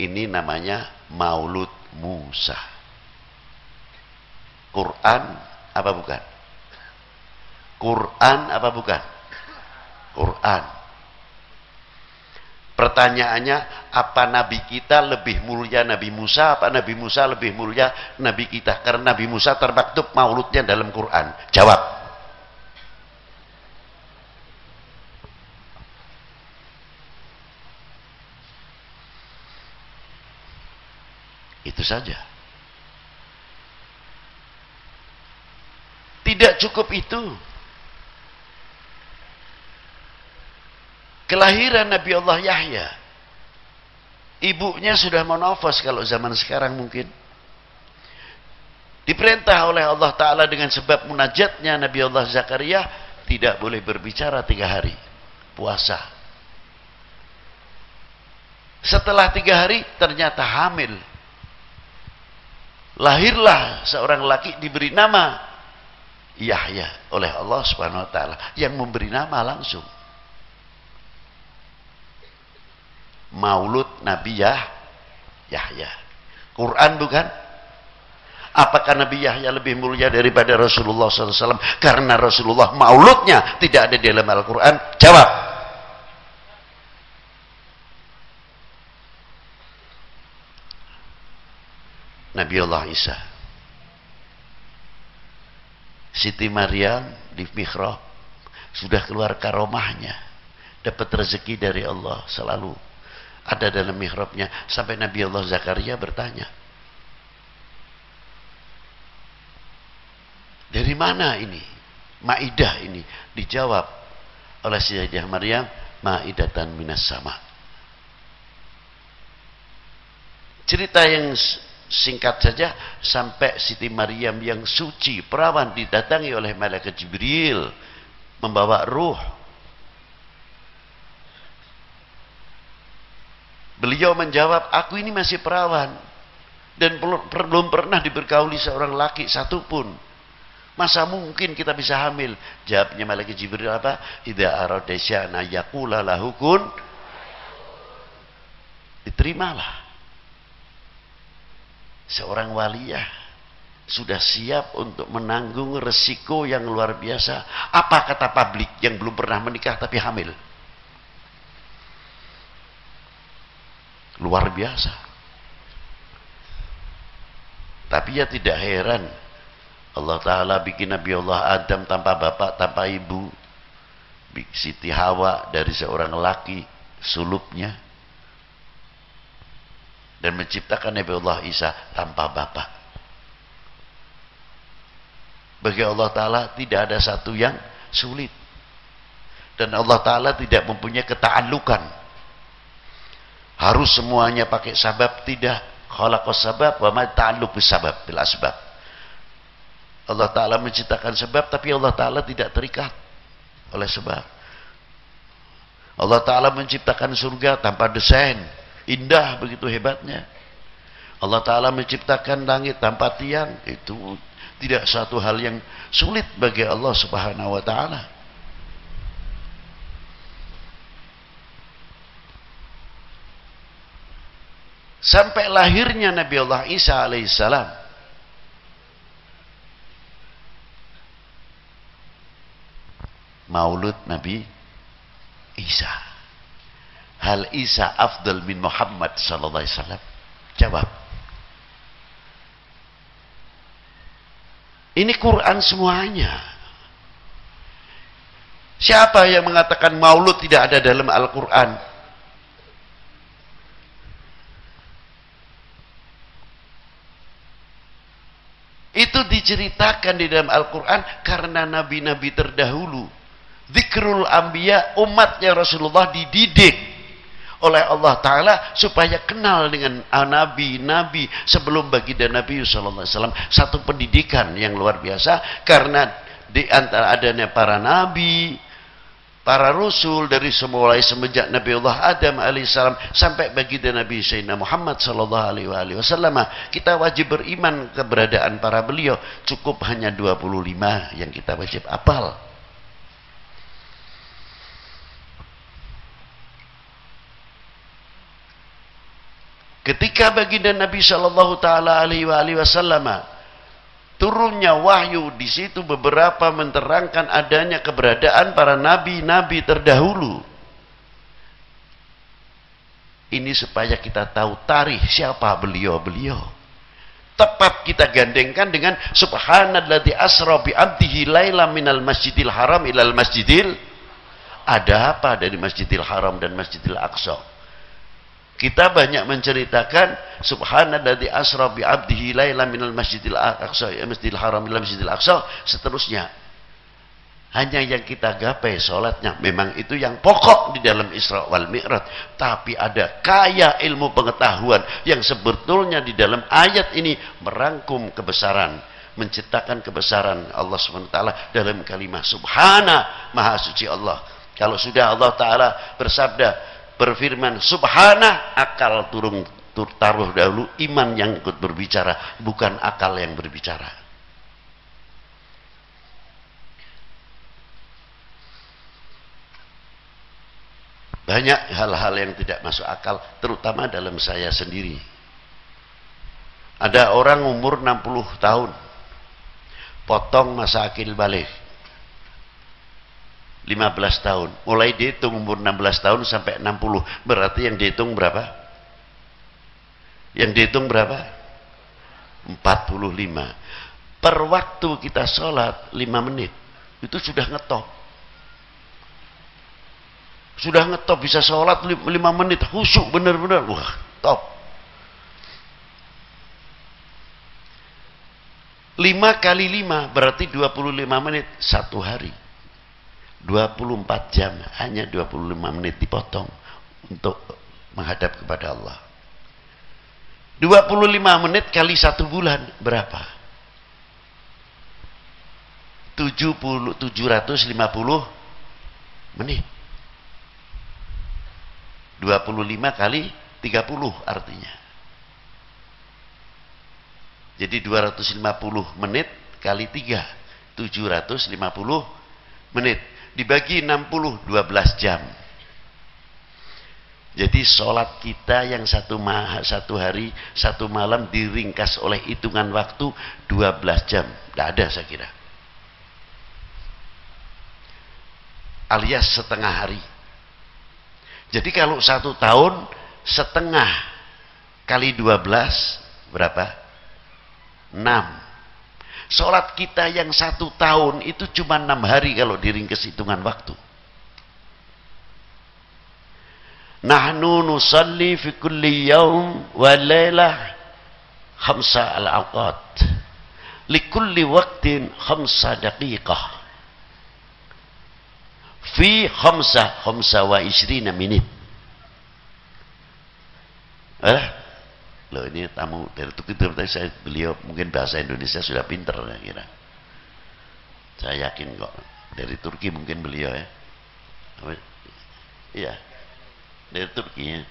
Speaker 6: Ini namanya Maulud Musa. Quran apa bukan? Quran apa bukan? Quran. Pertanyaannya, apa Nabi kita lebih mulia Nabi Musa, apa Nabi Musa lebih mulia Nabi kita? Karena Nabi Musa termaktub mauludnya dalam Quran. Jawab. Itu saja. Tidak cukup itu. Kelahiran Nabi Allah Yahya. Ibunya sudah menofos kalau zaman sekarang mungkin. Diperintah oleh Allah Ta'ala dengan sebab munajatnya Nabi Allah Zakaria tidak boleh berbicara tiga hari. Puasa. Setelah tiga hari ternyata hamil. Lahirlah seorang laki diberi nama Yahya oleh Allah Subhanahu wa taala yang memberi nama langsung. Maulud Nabi Yah, Yahya. Quran bukan? Apakah Nabi Yahya lebih mulia daripada Rasulullah SAW? Karena Rasulullah mauludnya tidak ada di dalam Al-Quran. Jawab. Nabi Allah Isa. Siti Maryam di mihrab Sudah keluar karomahnya. Dapat rezeki dari Allah selalu. Ada dalam mihrabnya. Sampai Nabi Allah Zakaria bertanya. Dari mana ini? Maidah ini. Dijawab oleh Sayyidah Maryam. Maidatan minas sama. Cerita yang singkat saja sampai Siti Maryam yang suci perawan didatangi oleh malaikat Jibril membawa ruh beliau menjawab aku ini masih perawan. Dan belum pernah diberkauli seorang laki satupun. Masa mungkin kita bisa hamil? Jawabnya malaikat Jibril apa? Idza arada sya'na yaqula lahukun diterimalah. Seorang waliyah sudah siap untuk menanggung resiko yang luar biasa. Apa kata publik yang belum pernah menikah tapi hamil? Luar biasa. Tapi ya tidak heran. Allah Ta'ala bikin Nabi Allah Adam tanpa bapak, tanpa ibu. Siti Hawa dari seorang laki sulupnya dan menciptakan Nabi Allah Isa tanpa bapak. Bagi Allah Ta'ala tidak ada satu yang sulit. Dan Allah Ta'ala tidak mempunyai ketaalukan. Harus semuanya pakai sabab, tidak. Khalaqas sabab, wa ma ta'aluk bisabab, bil asbab. Allah Ta'ala menciptakan sebab, tapi Allah Ta'ala tidak terikat oleh sebab. Allah Ta'ala menciptakan surga tanpa desain Indah begitu hebatnya. Allah Ta'ala menciptakan langit tanpa tiang. Itu tidak satu hal yang sulit bagi Allah Subhanahu wa Ta'ala. Sampai lahirnya Nabi Allah Isa alaihissalam. Maulud Nabi Isa. Hal Isa afdal min Muhammad sallallahu alaihi wasallam? Jawab. Ini Quran semuanya. Siapa yang mengatakan maulud tidak ada dalam Al-Quran? Itu diceritakan di dalam Al-Quran karena nabi-nabi terdahulu. Zikrul Ambiya umatnya Rasulullah dididik oleh Allah Ta'ala supaya kenal dengan nabi-nabi sebelum baginda Nabi Sallallahu Alaihi Wasallam satu pendidikan yang luar biasa karena di antara adanya para nabi para rasul dari semulai semenjak Nabi Allah Adam alaihissalam sampai baginda Nabi Sayyidina Muhammad sallallahu alaihi wasallam kita wajib beriman keberadaan para beliau. Cukup hanya 25 yang kita wajib apal. Ketika baginda Nabi Shallallahu Taala Alaihi Wasallam turunnya wahyu di situ beberapa menerangkan adanya keberadaan para nabi-nabi terdahulu. Ini supaya kita tahu tarikh siapa beliau-beliau. Tepat kita gandengkan dengan subhanalladzi asra bi abdihi laila minal masjidil haram ilal masjidil ada apa dari masjidil haram dan masjidil aqsa? Kita banyak menceritakan subhanalladzi asra bi 'abdihi lailan minal masjidil aqsa ya masjidil haram ila masjidil aqsa seterusnya. Hanya yang kita gapai sholatnya. Memang itu yang pokok di dalam Isra wal Mi'raj. Tapi ada kaya ilmu pengetahuan yang sebetulnya di dalam ayat ini merangkum kebesaran. Menciptakan kebesaran Allah SWT dalam kalimat Subhana Maha Suci Allah. Kalau sudah Allah Ta'ala bersabda berfirman subhana akal turun tur, taruh dahulu. Iman yang ikut berbicara bukan akal yang berbicara. Banyak hal-hal yang tidak masuk akal terutama dalam saya sendiri. Ada orang umur 60 tahun potong masa akil balik 15 tahun. Mulai dihitung umur 16 tahun sampai 60. Berarti yang dihitung berapa? Yang dihitung berapa? 45. Per waktu kita sholat 5 menit. Itu sudah ngetop. Sudah ngetop bisa sholat 5 menit khusyuk benar-benar. Wah, top. 5 kali 5 berarti 25 menit satu hari. 24 jam hanya 25 menit dipotong untuk menghadap kepada Allah. 25 menit kali satu bulan berapa? 70 750 menit. 25 kali 30 artinya. Jadi 250 menit kali 3 750 menit dibagi 60 12 jam. Jadi sholat kita yang satu, maha, satu hari, satu malam diringkas oleh hitungan waktu 12 jam. Tidak ada saya kira. Alias setengah hari. Jadi kalau satu tahun, setengah kali 12, berapa? 6. Sholat kita yang satu tahun itu cuma 6 hari kalau diringkas hitungan waktu. Nahnu nusalli fi kulli yawm wa laylah khamsa al-awqat. Likulli waqtin khamsa daqiqah. Fi khamsa khamsa wa isrina minit. Eh, loh ini tamu dari Turki tadi saya beliau mungkin bahasa Indonesia sudah pinter saya kira. Saya yakin kok dari Turki mungkin beliau ya. Iya dari Turki ya.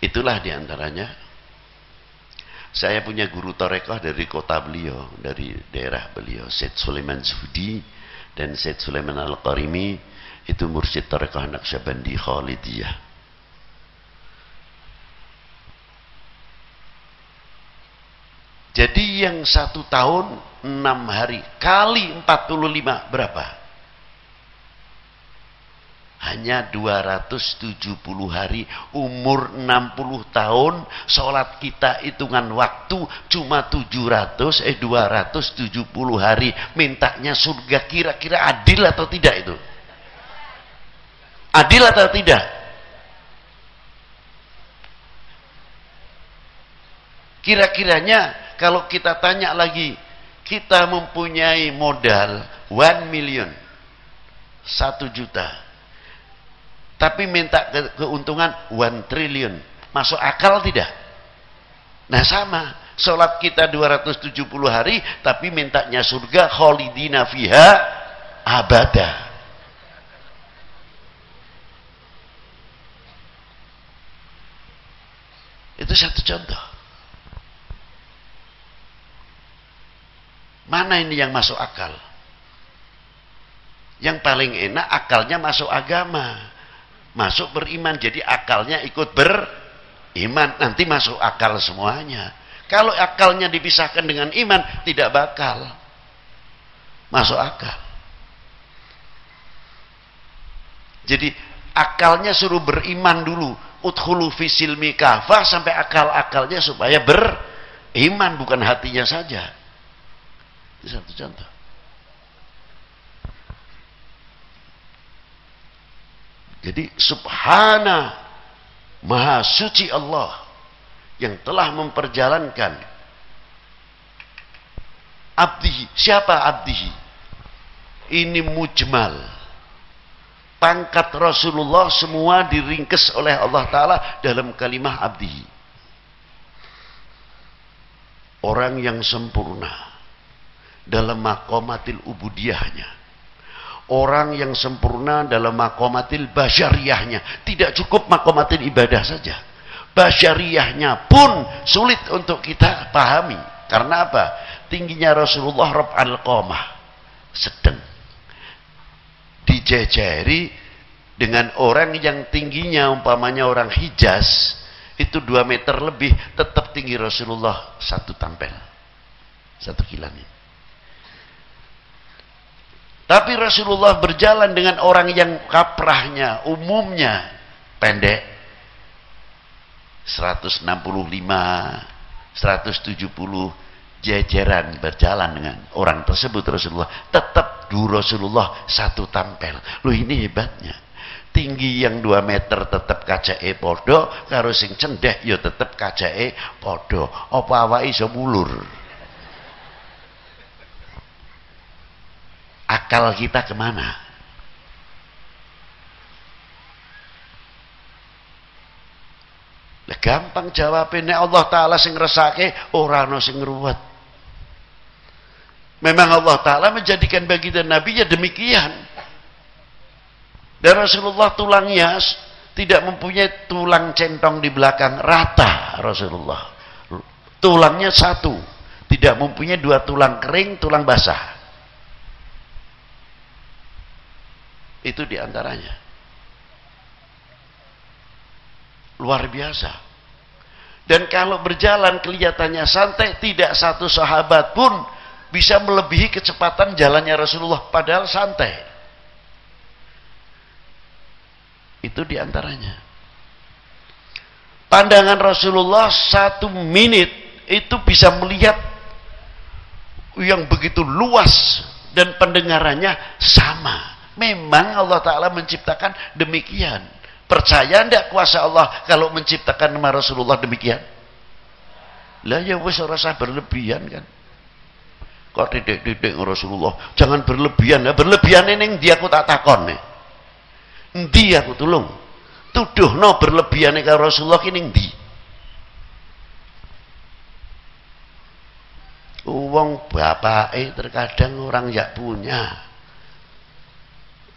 Speaker 6: Itulah di antaranya. Saya punya guru torekoh dari kota beliau, dari daerah beliau, Syed Sulaiman Zuhdi dan Syed Sulaiman Al-Qarimi, itu mursyid torekoh Naqsyabandi Khalidiyah. Jadi yang satu tahun enam hari kali 45 berapa? Hanya 270 hari umur 60 tahun sholat kita hitungan waktu cuma 700 eh 270 hari mintanya surga kira-kira adil atau tidak itu? Adil atau tidak? Kira-kiranya kalau kita tanya lagi, kita mempunyai modal 1 million, 1 juta. Tapi minta ke keuntungan 1 triliun. Masuk akal tidak? Nah sama, sholat kita 270 hari, tapi mintanya surga kholidina fiha abada. Itu satu contoh. Mana ini yang masuk akal? Yang paling enak akalnya masuk agama. Masuk beriman. Jadi akalnya ikut beriman. Nanti masuk akal semuanya. Kalau akalnya dipisahkan dengan iman, tidak bakal masuk akal. Jadi akalnya suruh beriman dulu. Udhulu fisilmi kafah sampai akal-akalnya supaya beriman bukan hatinya saja. Itu satu contoh. Jadi subhana maha suci Allah yang telah memperjalankan abdihi. Siapa abdihi? Ini mujmal. Pangkat Rasulullah semua diringkes oleh Allah Ta'ala dalam kalimah abdihi. Orang yang sempurna dalam makomatil ubudiyahnya. Orang yang sempurna dalam makomatil basyariahnya. Tidak cukup makomatil ibadah saja. Basyariahnya pun sulit untuk kita pahami. Karena apa? Tingginya Rasulullah Rabb al-Qamah. Sedang. Dijajari dengan orang yang tingginya umpamanya orang Hijaz. Itu dua meter lebih. Tetap tinggi Rasulullah satu tampel. Satu kilan ini. Tapi Rasulullah berjalan dengan orang yang kaprahnya, umumnya pendek. 165, 170, jejeran berjalan dengan orang tersebut Rasulullah tetap du Rasulullah satu tampil. Lu ini hebatnya. Tinggi yang 2 meter tetap kajake podo karo sing cendek ya tetap kajake podo apa awake iso mulur? Akal kita ke mana? Gampang jawabnya Allah Ta'ala sing resake orang sing ruwet memang Allah Ta'ala menjadikan baginda Nabi ya demikian. Dan Rasulullah tulangnya tidak mempunyai tulang centong di belakang rata Rasulullah. Tulangnya satu tidak mempunyai dua tulang kering tulang basah. Itu di antaranya luar biasa. Dan kalau berjalan kelihatannya santai tidak satu sahabat pun bisa melebihi kecepatan jalannya Rasulullah padahal santai itu di antaranya pandangan Rasulullah satu menit itu bisa melihat yang begitu luas dan pendengarannya sama memang Allah Ta'ala menciptakan demikian Percaya ndak kuasa Allah kalau menciptakan nama Rasulullah demikian? Lah ya wis rasa berlebihan kan. Kok titik-titik Rasulullah, jangan berlebihan. Lah berlebihan ini dia aku tak takon nih. Endi aku tulung? Tuduh no berlebihan karo Rasulullah kini endi? Uang bapak eh terkadang orang ya punya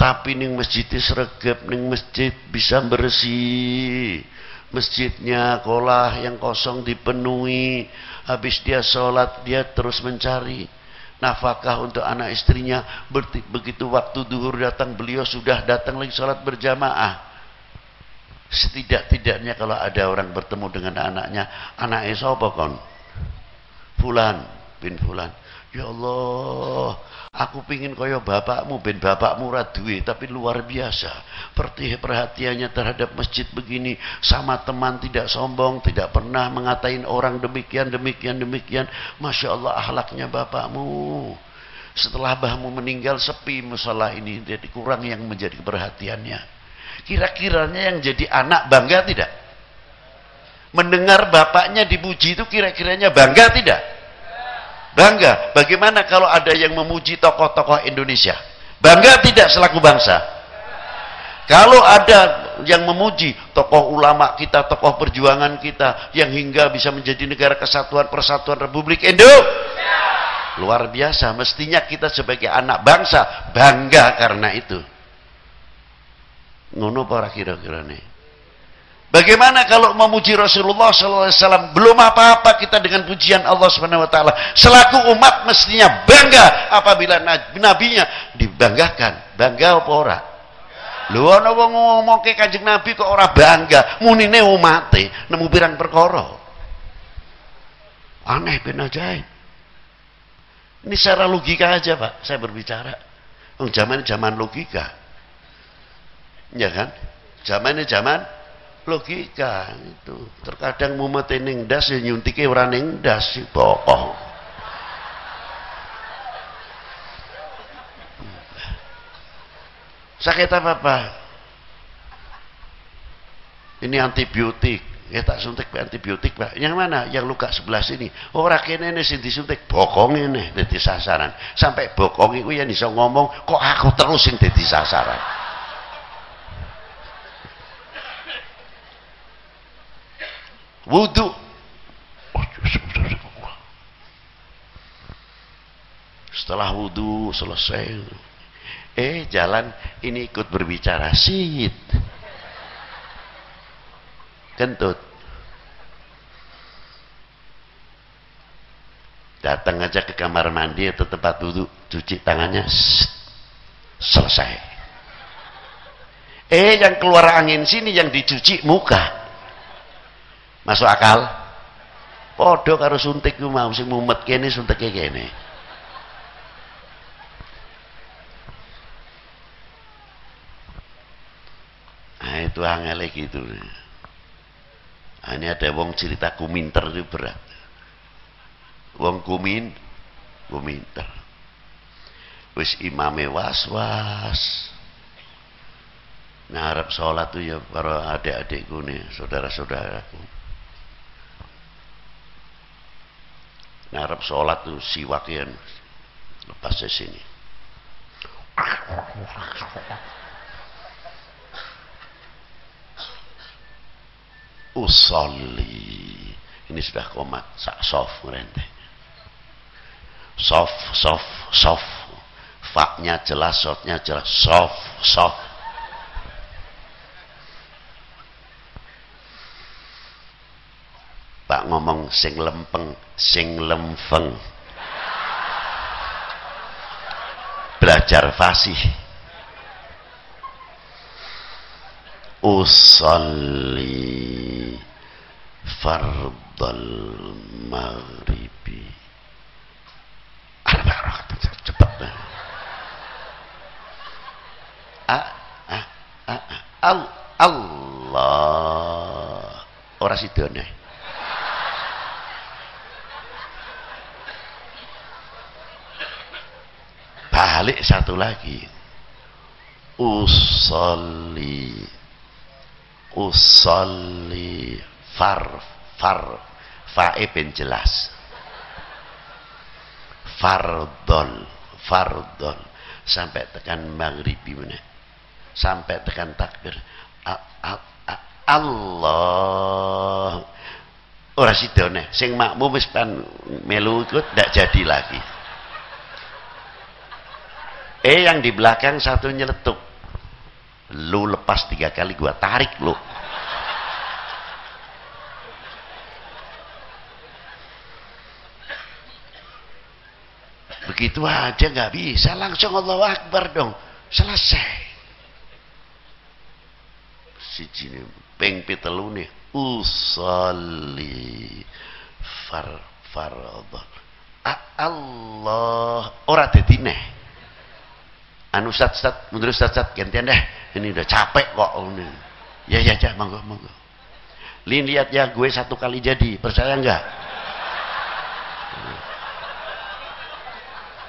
Speaker 6: tapi ning masjid sregep ning masjid bisa bersih masjidnya kolah yang kosong dipenuhi habis dia sholat dia terus mencari nafkah untuk anak istrinya? Begitu waktu duhur datang beliau sudah datang lagi sholat berjamaah. Setidak-tidaknya kalau ada orang bertemu dengan anaknya anaknya siapa kon? Fulan bin fulan. Ya Allah Aku pingin kaya bapakmu, ben bapakmu radui, tapi luar biasa. Perhatiannya terhadap masjid begini, sama teman tidak sombong, tidak pernah mengatain orang demikian, demikian, demikian. Masya Allah ahlaknya bapakmu. Setelah bahmu meninggal sepi musola ini, jadi kurang yang menjadi perhatiannya. Kira-kiranya yang jadi anak bangga tidak? Mendengar bapaknya dipuji itu kira-kiranya bangga tidak? Bangga. Bagaimana kalau ada yang memuji tokoh-tokoh Indonesia? Bangga tidak selaku bangsa? Kalau ada yang memuji tokoh ulama kita, tokoh perjuangan kita yang hingga bisa menjadi negara kesatuan persatuan Republik Indo. Luar biasa, mestinya kita sebagai anak bangsa bangga karena itu. Ngono para kira-kira nih. Bagaimana kalau memuji Rasulullah SAW? Belum apa-apa kita dengan pujian Allah Subhanahu Wa Taala. Selaku umat mestinya bangga apabila nabinya dibanggakan. Bangga apa ora? Lu ana wong ngomong ke Kanjeng Nabi kok ora bangga, munine umate nemu pirang perkara. Aneh ben ajaib. Ini secara logika aja, Pak, saya berbicara. Zaman zaman logika. Ya kan? Zaman ini zaman logika itu. Terkadang mumet ning das ya nyuntike ora ning das pokok sakit apa apa ini antibiotik. Ya tak suntik antibiotik pak. Yang mana? Yang luka sebelah sini. Ora kene ini sing disuntik bokong ini dadi sasaran. Sampai bokong itu yang bisa ngomong kok aku terus sing dadi sasaran wudhu setelah wudhu selesai eh jalan ini ikut berbicara sit. Kentut. Datang aja ke kamar mandi atau tempat wudhu cuci tangannya selesai. Eh yang keluar angin sini yang dicuci muka Masuk akal? Padha karo suntik ku mau sing mumet kene suntike kene. Nah, itu angel gitu. Nah, ini ada wong cerita kuminter itu berat. wong kumin kuminter wis imame was-was ngarep sholat tuh ya para adik-adikku nih saudara-saudaraku ngarep sholat tuh siwakian lepas dari sini. Usolli. Ini sudah komat. Sak soft ngerente soft soft soft faknya jelas softnya jelas. Soft soft Pak ngomong sing lempeng sing lempeng. Belajar fasih. Usalli fardal maghribi. Cepat ah, ah, ah, ah, Allah. Ora sidone balik satu lagi. Usalli usalli far far. Fae ben jelas. Fardol. Fardol. Sampai tekan maghribi mana sampai tekan takbir. Allah. Ora sidone sing makmum wis melu ikut ndak jadi lagi eh yang di belakang satu nyeletuk. Lu lepas tiga kali gua tarik lu. Begitu aja nggak bisa langsung Allah Akbar dong. Selesai. Si jini peng pitelu nih usalli far faradhan Allah ora dadi anu sat sat mundur sat sat gantian deh ini udah capek kok ini. Ya ya ya monggo monggo. Lin lihat ya gue satu kali jadi. Percaya enggak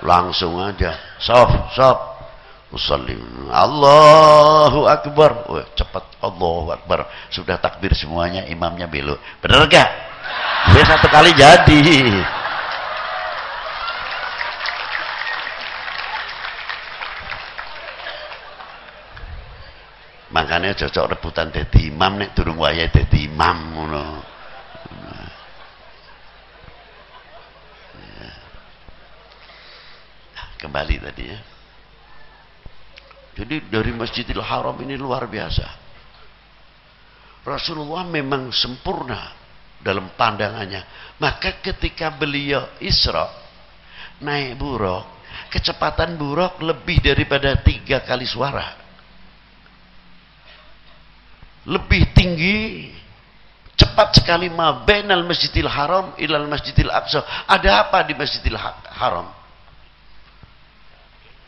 Speaker 6: langsung aja. Sof sof. Usallim. Allahu Akbar. Wah, cepat Allahu Akbar. Sudah takbir semuanya imamnya belok. Bener gak gue satu kali jadi makanya cocok rebutan dadi imam nek durung wayahe dadi imam ngono. Kembali tadi ya. Jadi dari Masjidil Haram ini luar biasa. Rasulullah memang sempurna dalam pandangannya. Maka ketika beliau Isra naik buruk kecepatan buruk lebih daripada tiga kali suara lebih tinggi cepat sekali ma bainal masjidil haram ilal masjidil aqsa. Ada apa di masjidil haram?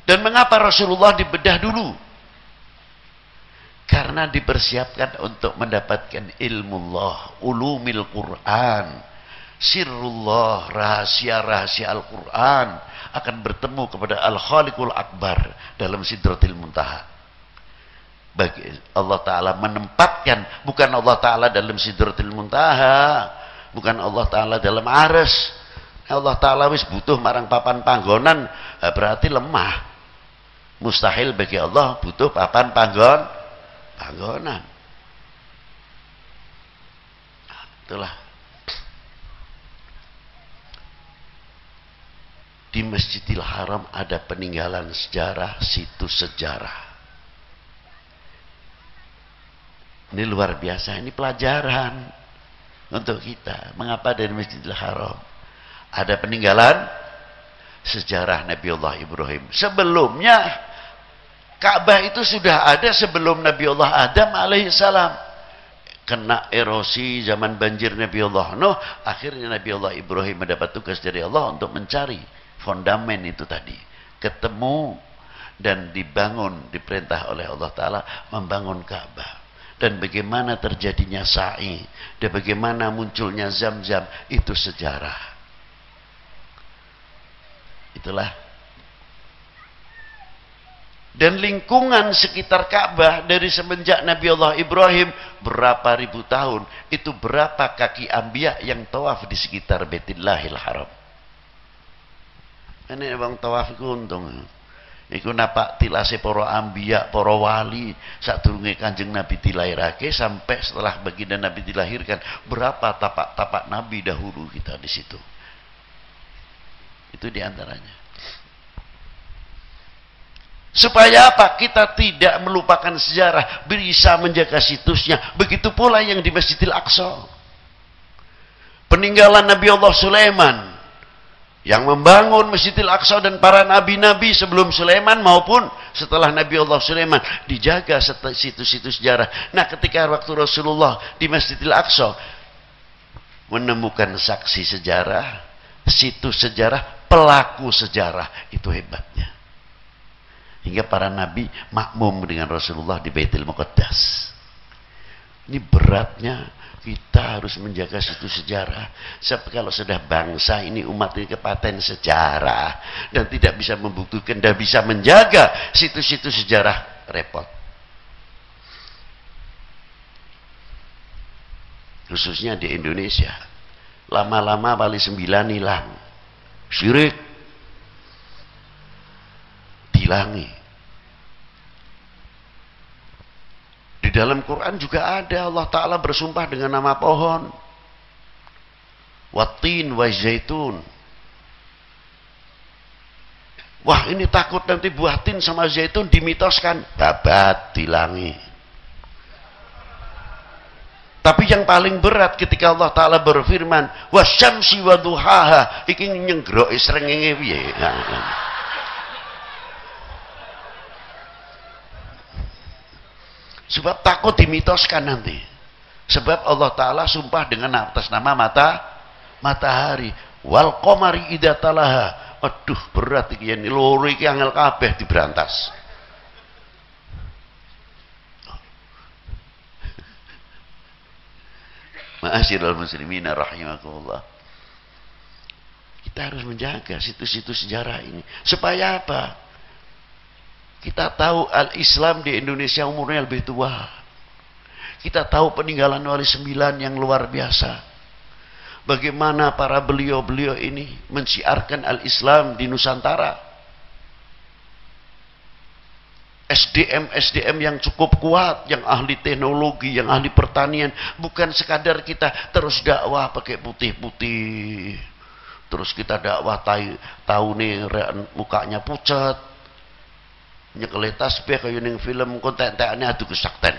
Speaker 6: Dan mengapa Rasulullah dibedah dulu? Karena dipersiapkan untuk mendapatkan ilmu Allah ulumil Quran. Sirrullah rahasia-rahasia Al-Quran akan bertemu kepada Al-Khaliqul Akbar dalam Sidratil Muntaha bagi Allah Ta'ala menempatkan bukan Allah Ta'ala dalam sidratil muntaha bukan Allah Ta'ala dalam ares. Allah Ta'ala wis butuh marang papan panggonan berarti lemah. Mustahil bagi Allah butuh papan panggon panggonan. Nah, itulah. Di Masjidil Haram ada peninggalan sejarah situs sejarah Ini luar biasa, ini pelajaran untuk kita. Mengapa dari Masjidil Haram ada peninggalan sejarah Nabiullah Ibrahim. Sebelumnya Ka'bah itu sudah ada sebelum Nabiullah Adam alaihissalam. Kena erosi zaman banjir Nabiullah Nuh, akhirnya Nabiullah Ibrahim mendapat tugas dari Allah untuk mencari fondamen itu tadi. Ketemu dan dibangun, diperintah oleh Allah Ta'ala membangun Ka'bah dan bagaimana terjadinya sa'i dan bagaimana munculnya zam-zam itu sejarah Itulah. Dan lingkungan sekitar Ka'bah dari semenjak Nabi Allah Ibrahim berapa ribu tahun, itu berapa kaki ambia yang tawaf di sekitar Baitillahil Haram. Ini bang tawaf itu untung. Iku napak tilase para ambia, para wali sadurunge Kanjeng Nabi dilahirake sampai setelah baginda Nabi dilahirkan, berapa tapak-tapak Nabi dahulu kita di situ. Itu di antaranya. Supaya apa? Kita tidak melupakan sejarah, bisa menjaga situsnya. Begitu pula yang di Masjidil Aqsa. Peninggalan Nabi Allah Sulaiman yang membangun Masjidil Aqsa dan para nabi-nabi sebelum Sulaiman maupun setelah Nabi Allah Sulaiman dijaga situs-situs sejarah. Nah, ketika waktu Rasulullah di Masjidil Aqsa menemukan saksi sejarah, situs sejarah, pelaku sejarah, itu hebatnya. Hingga para nabi makmum dengan Rasulullah di Baitul Muqaddas. Ini beratnya kita harus menjaga situs sejarah. Sebab kalau sudah bangsa ini umat ini kepaten sejarah dan tidak bisa membuktikan dan bisa menjaga situs-situs sejarah repot. Khususnya di Indonesia. Lama-lama Bali sembilan hilang. Syirik. Dilangi. Di dalam Quran juga ada Allah Ta'ala bersumpah dengan nama pohon. Watin wa zaitun. Wah ini takut nanti buah tin sama zaitun dimitoskan. Babat, dilangi. Tapi yang paling berat ketika Allah Ta'ala berfirman. Wasyamsi wa duhaha. Iki nyenggrok isrengenge piye. Nah, Sebab takut dimitoskan nanti. Sebab Allah Ta'ala sumpah dengan atas nama mata matahari. Wal komari idatalaha. Aduh berat iki ini lori iki angel kabeh diberantas. Ma'asyiral muslimina rahimakumullah. Kita harus menjaga situs-situs sejarah ini. Supaya apa? Kita tahu al-Islam di Indonesia umurnya lebih tua. Kita tahu peninggalan wali sembilan yang luar biasa. Bagaimana para beliau-beliau ini menciarkan al-Islam di Nusantara. SDM-SDM yang cukup kuat, yang ahli teknologi, yang ahli pertanian. Bukan sekadar kita terus dakwah pakai putih-putih. Terus kita dakwah tahu, nih mukanya pucat nyekeli tasbih kaya ning film konten-kontenane adu kesakten.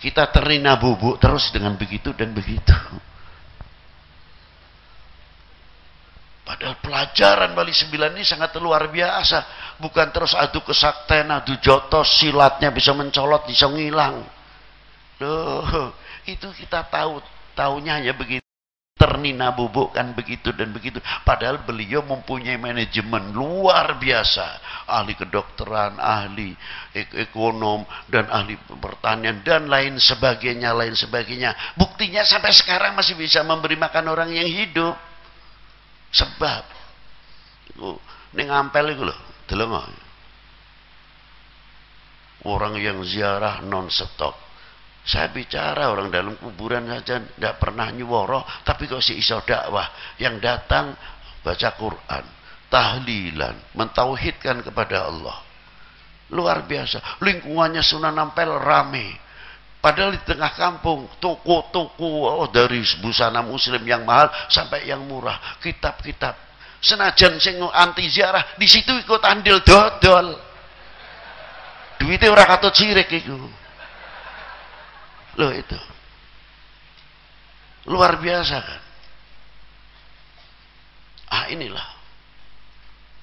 Speaker 6: Kita terina bubuk terus dengan begitu dan begitu. Padahal pelajaran Bali Sembilan ini sangat luar biasa. Bukan terus adu kesakten, adu jotos, silatnya bisa mencolot, bisa ngilang. Loh, itu kita tahu, tahunya hanya begitu ternina bubukkan begitu dan begitu. Padahal beliau mempunyai manajemen luar biasa. Ahli kedokteran, ahli ek ekonom, dan ahli pertanian, dan lain sebagainya, lain sebagainya. Buktinya sampai sekarang masih bisa memberi makan orang yang hidup. Sebab, ini ngampel itu loh, Orang yang ziarah non-stop saya bicara orang dalam kuburan saja tidak pernah nyuworo, tapi kok si iso dakwah yang datang baca Quran, tahlilan, mentauhidkan kepada Allah. Luar biasa. Lingkungannya Sunan Ampel rame. Padahal di tengah kampung, toko-toko oh, dari busana muslim yang mahal sampai yang murah, kitab-kitab. Senajan sing anti ziarah, di situ ikut andil dodol. Duitnya orang katut sirik itu. Loh itu. Luar biasa kan. Ah inilah.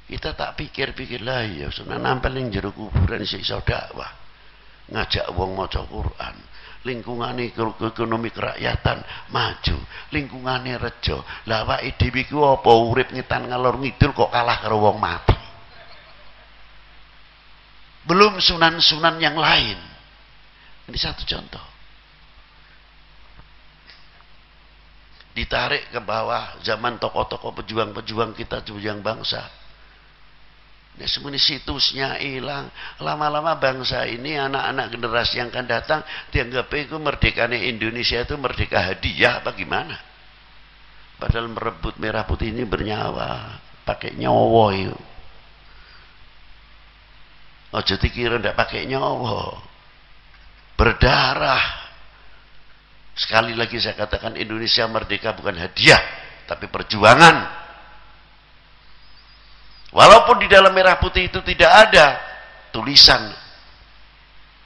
Speaker 6: Kita tak pikir-pikir lah ya, sunan nampel jeruk kuburan si dakwah. Ngajak wong maca Quran. Lingkungannya ekonomi kerakyatan maju. Lingkungannya rejo. Lah dhewe ku apa urip ngetan ngalor ngidul kok kalah karo wong mati. Belum sunan-sunan yang lain. Ini satu contoh. Ditarik ke bawah zaman tokoh-tokoh pejuang-pejuang kita pejuang bangsa Nah, semuanya situsnya hilang. Lama-lama bangsa ini, anak-anak generasi yang akan datang, dianggap itu merdekanya Indonesia itu merdeka hadiah, bagaimana? Padahal merebut merah putih ini bernyawa, pakai nyawa itu. Oh, jadi kira tidak pakai nyawa. Berdarah. Sekali lagi saya katakan Indonesia merdeka bukan hadiah, tapi perjuangan. Walaupun di dalam merah putih itu tidak ada tulisan.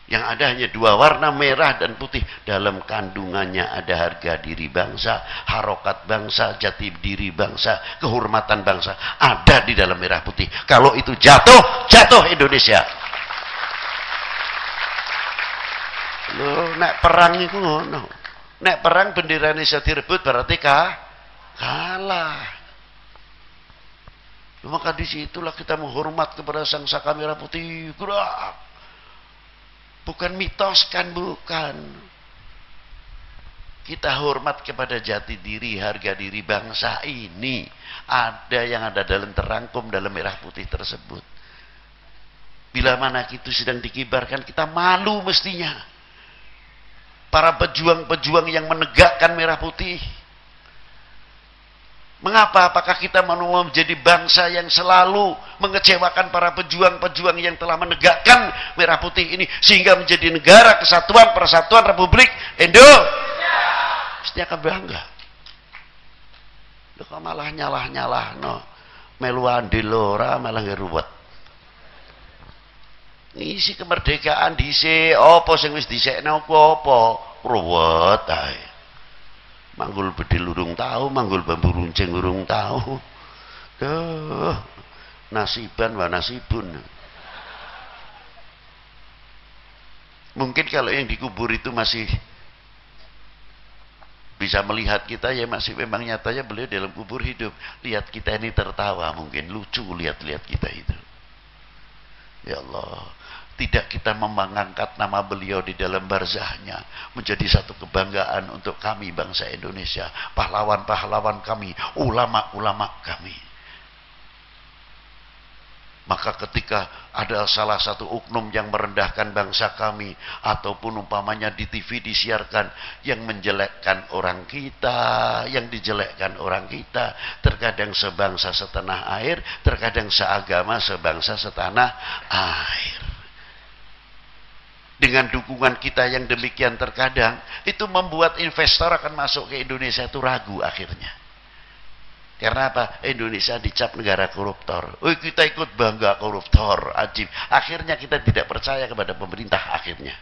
Speaker 6: Yang ada hanya dua warna merah dan putih. Dalam kandungannya ada harga diri bangsa, harokat bangsa, jati diri bangsa, kehormatan bangsa. Ada di dalam merah putih. Kalau itu jatuh, jatuh Indonesia. Loh, nek perang itu ngono. Nek perang bendera Indonesia direbut berarti kah? kalah. Maka di situlah kita menghormat kepada sang merah putih. Gerak. Bukan mitos kan, bukan. Kita hormat kepada jati diri, harga diri bangsa ini. Ada yang ada dalam terangkum dalam merah putih tersebut. Bila mana itu sedang dikibarkan, kita malu mestinya. Para pejuang-pejuang yang menegakkan merah putih Mengapa? Apakah kita mau menjadi bangsa yang selalu mengecewakan para pejuang-pejuang yang telah menegakkan merah putih ini sehingga menjadi negara kesatuan persatuan Republik Indonesia? Mesti akan bangga. Kok malah nyalah-nyalah no. Melu andilora malah ngeruwet. Ngisi kemerdekaan dhisik, apa sing wis dhisikno apa? Ruwet ae. Manggul bedil urung tahu, manggul bambu runcing urung tahu. Duh, nasiban wa nasibun. Mungkin kalau yang dikubur itu masih bisa melihat kita ya masih memang nyatanya beliau dalam kubur hidup. Lihat kita ini tertawa mungkin lucu lihat-lihat kita itu. Ya Allah, tidak kita mengangkat nama beliau di dalam barzahnya menjadi satu kebanggaan untuk kami bangsa Indonesia. Pahlawan-pahlawan kami ulama-ulama kami. Maka ketika ada salah satu uknum yang merendahkan bangsa kami ataupun umpamanya di TV disiarkan yang menjelekkan orang kita, yang dijelekkan orang kita, terkadang sebangsa setanah air, terkadang seagama sebangsa setanah air dengan dukungan kita yang demikian terkadang itu membuat investor akan masuk ke Indonesia itu ragu akhirnya karena apa? Indonesia dicap negara koruptor. Oh, kita ikut bangga koruptor, ajib. Akhirnya kita tidak percaya kepada pemerintah akhirnya.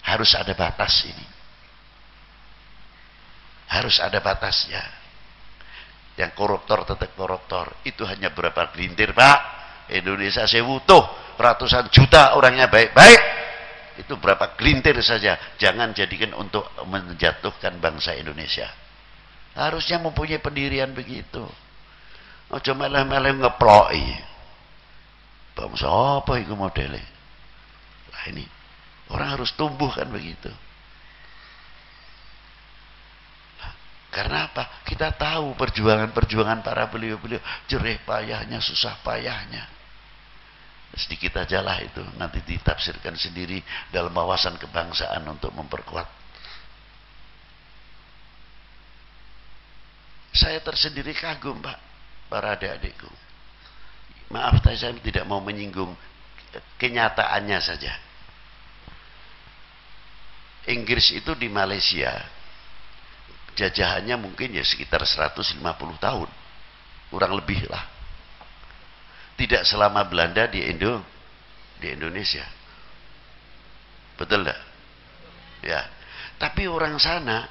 Speaker 6: Harus ada batas ini. Harus ada batasnya. Yang koruptor tetap koruptor. Itu hanya berapa gelintir, Pak. Indonesia sewutuh. Ratusan juta orangnya baik-baik itu berapa gelintir saja. Jangan jadikan untuk menjatuhkan bangsa Indonesia. Harusnya mempunyai pendirian begitu. Ojo meleh-meleh ngeploi. Bangsa apa itu modelnya? Lah ini orang harus tumbuh kan begitu. Karena apa? Kita tahu perjuangan-perjuangan para beliau-beliau jerih payahnya, susah payahnya sedikit aja lah itu. Nanti ditafsirkan sendiri dalam wawasan kebangsaan untuk memperkuat. Saya tersendiri kagum pak para adik-adikku. Maaf saya tidak mau menyinggung kenyataannya saja. Inggris itu di Malaysia jajahannya mungkin ya sekitar 150 tahun. Kurang lebih lah tidak selama Belanda di Indo di Indonesia. Betul tidak? Ya. Tapi orang sana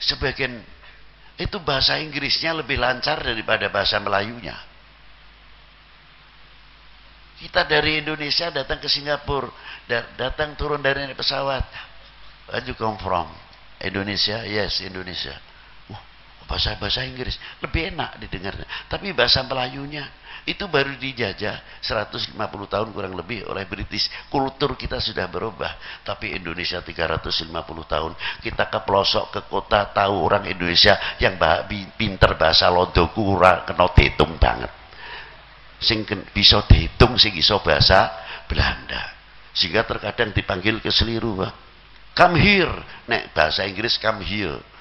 Speaker 6: sebagian itu bahasa Inggrisnya lebih lancar daripada bahasa Melayunya. Kita dari Indonesia datang ke Singapura, datang turun dari pesawat. Where you come from? Indonesia? Yes, Indonesia. Uh, bahasa bahasa Inggris lebih enak didengarnya tapi bahasa Melayunya itu baru dijajah 150 tahun kurang lebih oleh British. Kultur kita sudah berubah tapi Indonesia 350 tahun. Kita ke pelosok ke kota tahu orang Indonesia yang bah, pinter bahasa londo kurang kena dihitung banget. Sing bisa dihitung sing iso bahasa Belanda. Sehingga terkadang dipanggil ke seliru come here. Nek bahasa Inggris come here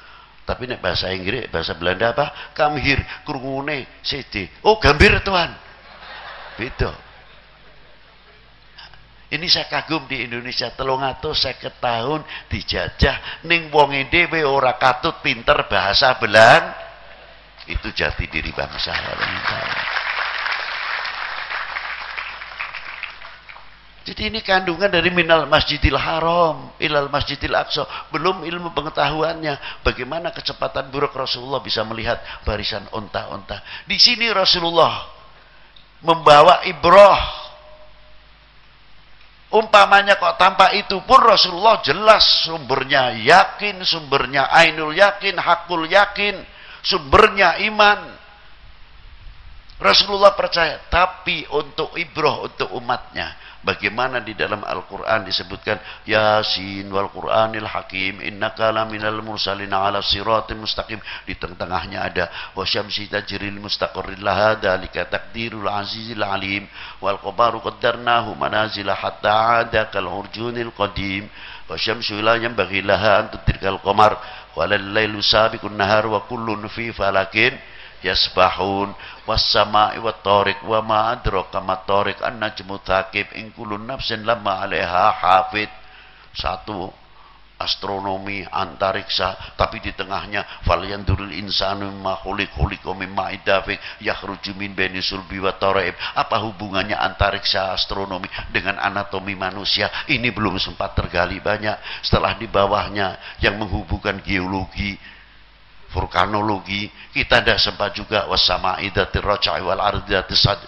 Speaker 6: tapi nek bahasa Inggris, bahasa Belanda apa? Here, kurungune CD. Oh, gambir tuan. Beda. Ini saya kagum di Indonesia telung atau saya tahun dijajah ning wong dhewe ora katut pinter bahasa Belang itu jati diri bangsa. Jadi ini kandungan dari minal masjidil haram ilal masjidil aqsa. Belum ilmu pengetahuannya. Bagaimana kecepatan buruk Rasulullah bisa melihat barisan onta-onta. Di sini Rasulullah membawa ibroh. Umpamanya kok tanpa itu pun Rasulullah jelas sumbernya yakin, sumbernya ainul yakin, hakul yakin, sumbernya iman. Rasulullah percaya, tapi untuk ibroh untuk umatnya Bagaimana di dalam Al-Quran disebutkan Yasin wal Quranil Hakim innaka laminal mursalina ala siratim mustaqim. Di tengah-tengahnya ada wasyamsi tajril mustaqarril laha dalika takdirul azizil alim wal qamaru qaddarnahu manazila hatta ada kal urjunil qadim. Wasyamsu la yanbaghi laha an tudrikal qamar walal lailu sabiqun nahar wa kullun fi falakin yasbahun was-sama'i wat-tariq wa ma adraka mat-tariq an-najmu thaqib in kullu nafsin lamma 'alaiha hafid. Satu astronomi antariksa tapi di tengahnya falyanzurul insanu mimma khuliq khuliqa mimma idafik yakhruju min baini sulbi wa taraib. Apa hubungannya antariksa astronomi dengan anatomi manusia? Ini belum sempat tergali banyak. Setelah di bawahnya yang menghubungkan geologi vulkanologi kita tidak sempat juga wasama idatir roca'i wal ardidatir sad.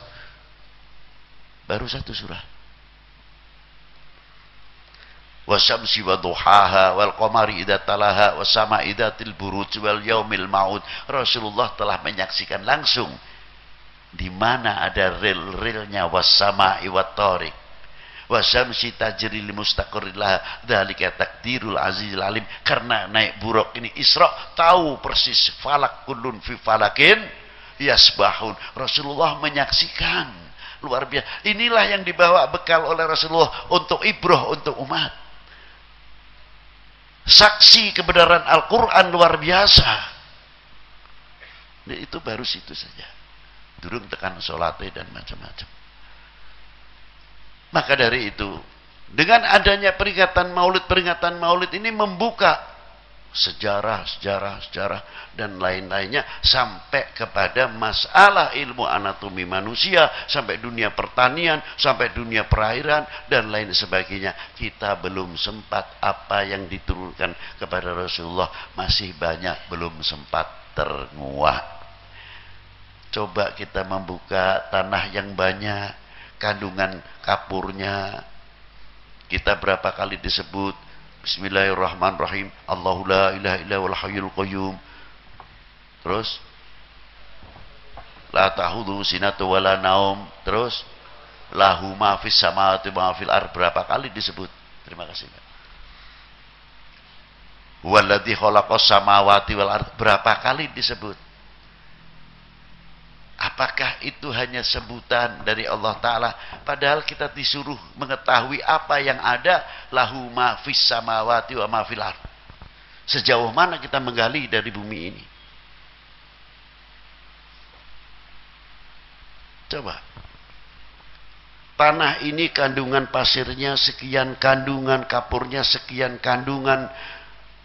Speaker 6: Baru satu surah. Wasyamsi wa duhaha wal qamari idza talaha wasama idatil buruj wal yaumil maut Rasulullah telah menyaksikan langsung di mana ada rel-relnya wasama iwat torik wasamsi tajri li mustaqarrillah dzalika takdirul azizil alim. Karena naik buruk ini Isra tahu persis falak kullun fi falakin yasbahun. Rasulullah menyaksikan. Luar biasa. Inilah yang dibawa bekal oleh Rasulullah untuk ibroh untuk umat. Saksi kebenaran Al-Quran luar biasa. Nah, itu baru situ saja. Durung tekan sholatnya dan macam-macam maka dari itu, dengan adanya peringatan maulid, peringatan maulid ini membuka sejarah, sejarah, sejarah, dan lain-lainnya sampai kepada masalah ilmu anatomi manusia, sampai dunia pertanian, sampai dunia perairan, dan lain sebagainya. Kita belum sempat apa yang diturunkan kepada Rasulullah masih banyak belum sempat ternguak. Coba kita membuka tanah yang banyak, kandungan kapurnya. Kita berapa kali disebut Bismillahirrahmanirrahim. Allahu la ilaha illa wal hayyul qayyum. Terus la tahudhu sinatu wala naum. Terus lahu ma fis samawati ma fil ar berapa kali disebut? Terima kasih. Walladzi khalaqas samawati wal ard berapa kali disebut? Apakah itu hanya sebutan dari Allah Ta'ala? Padahal kita disuruh mengetahui apa yang ada. Lahu ma fis samawati wa ma fil Sejauh mana kita menggali dari bumi ini? Coba. Tanah ini kandungan pasirnya sekian, kandungan kapurnya sekian, kandungan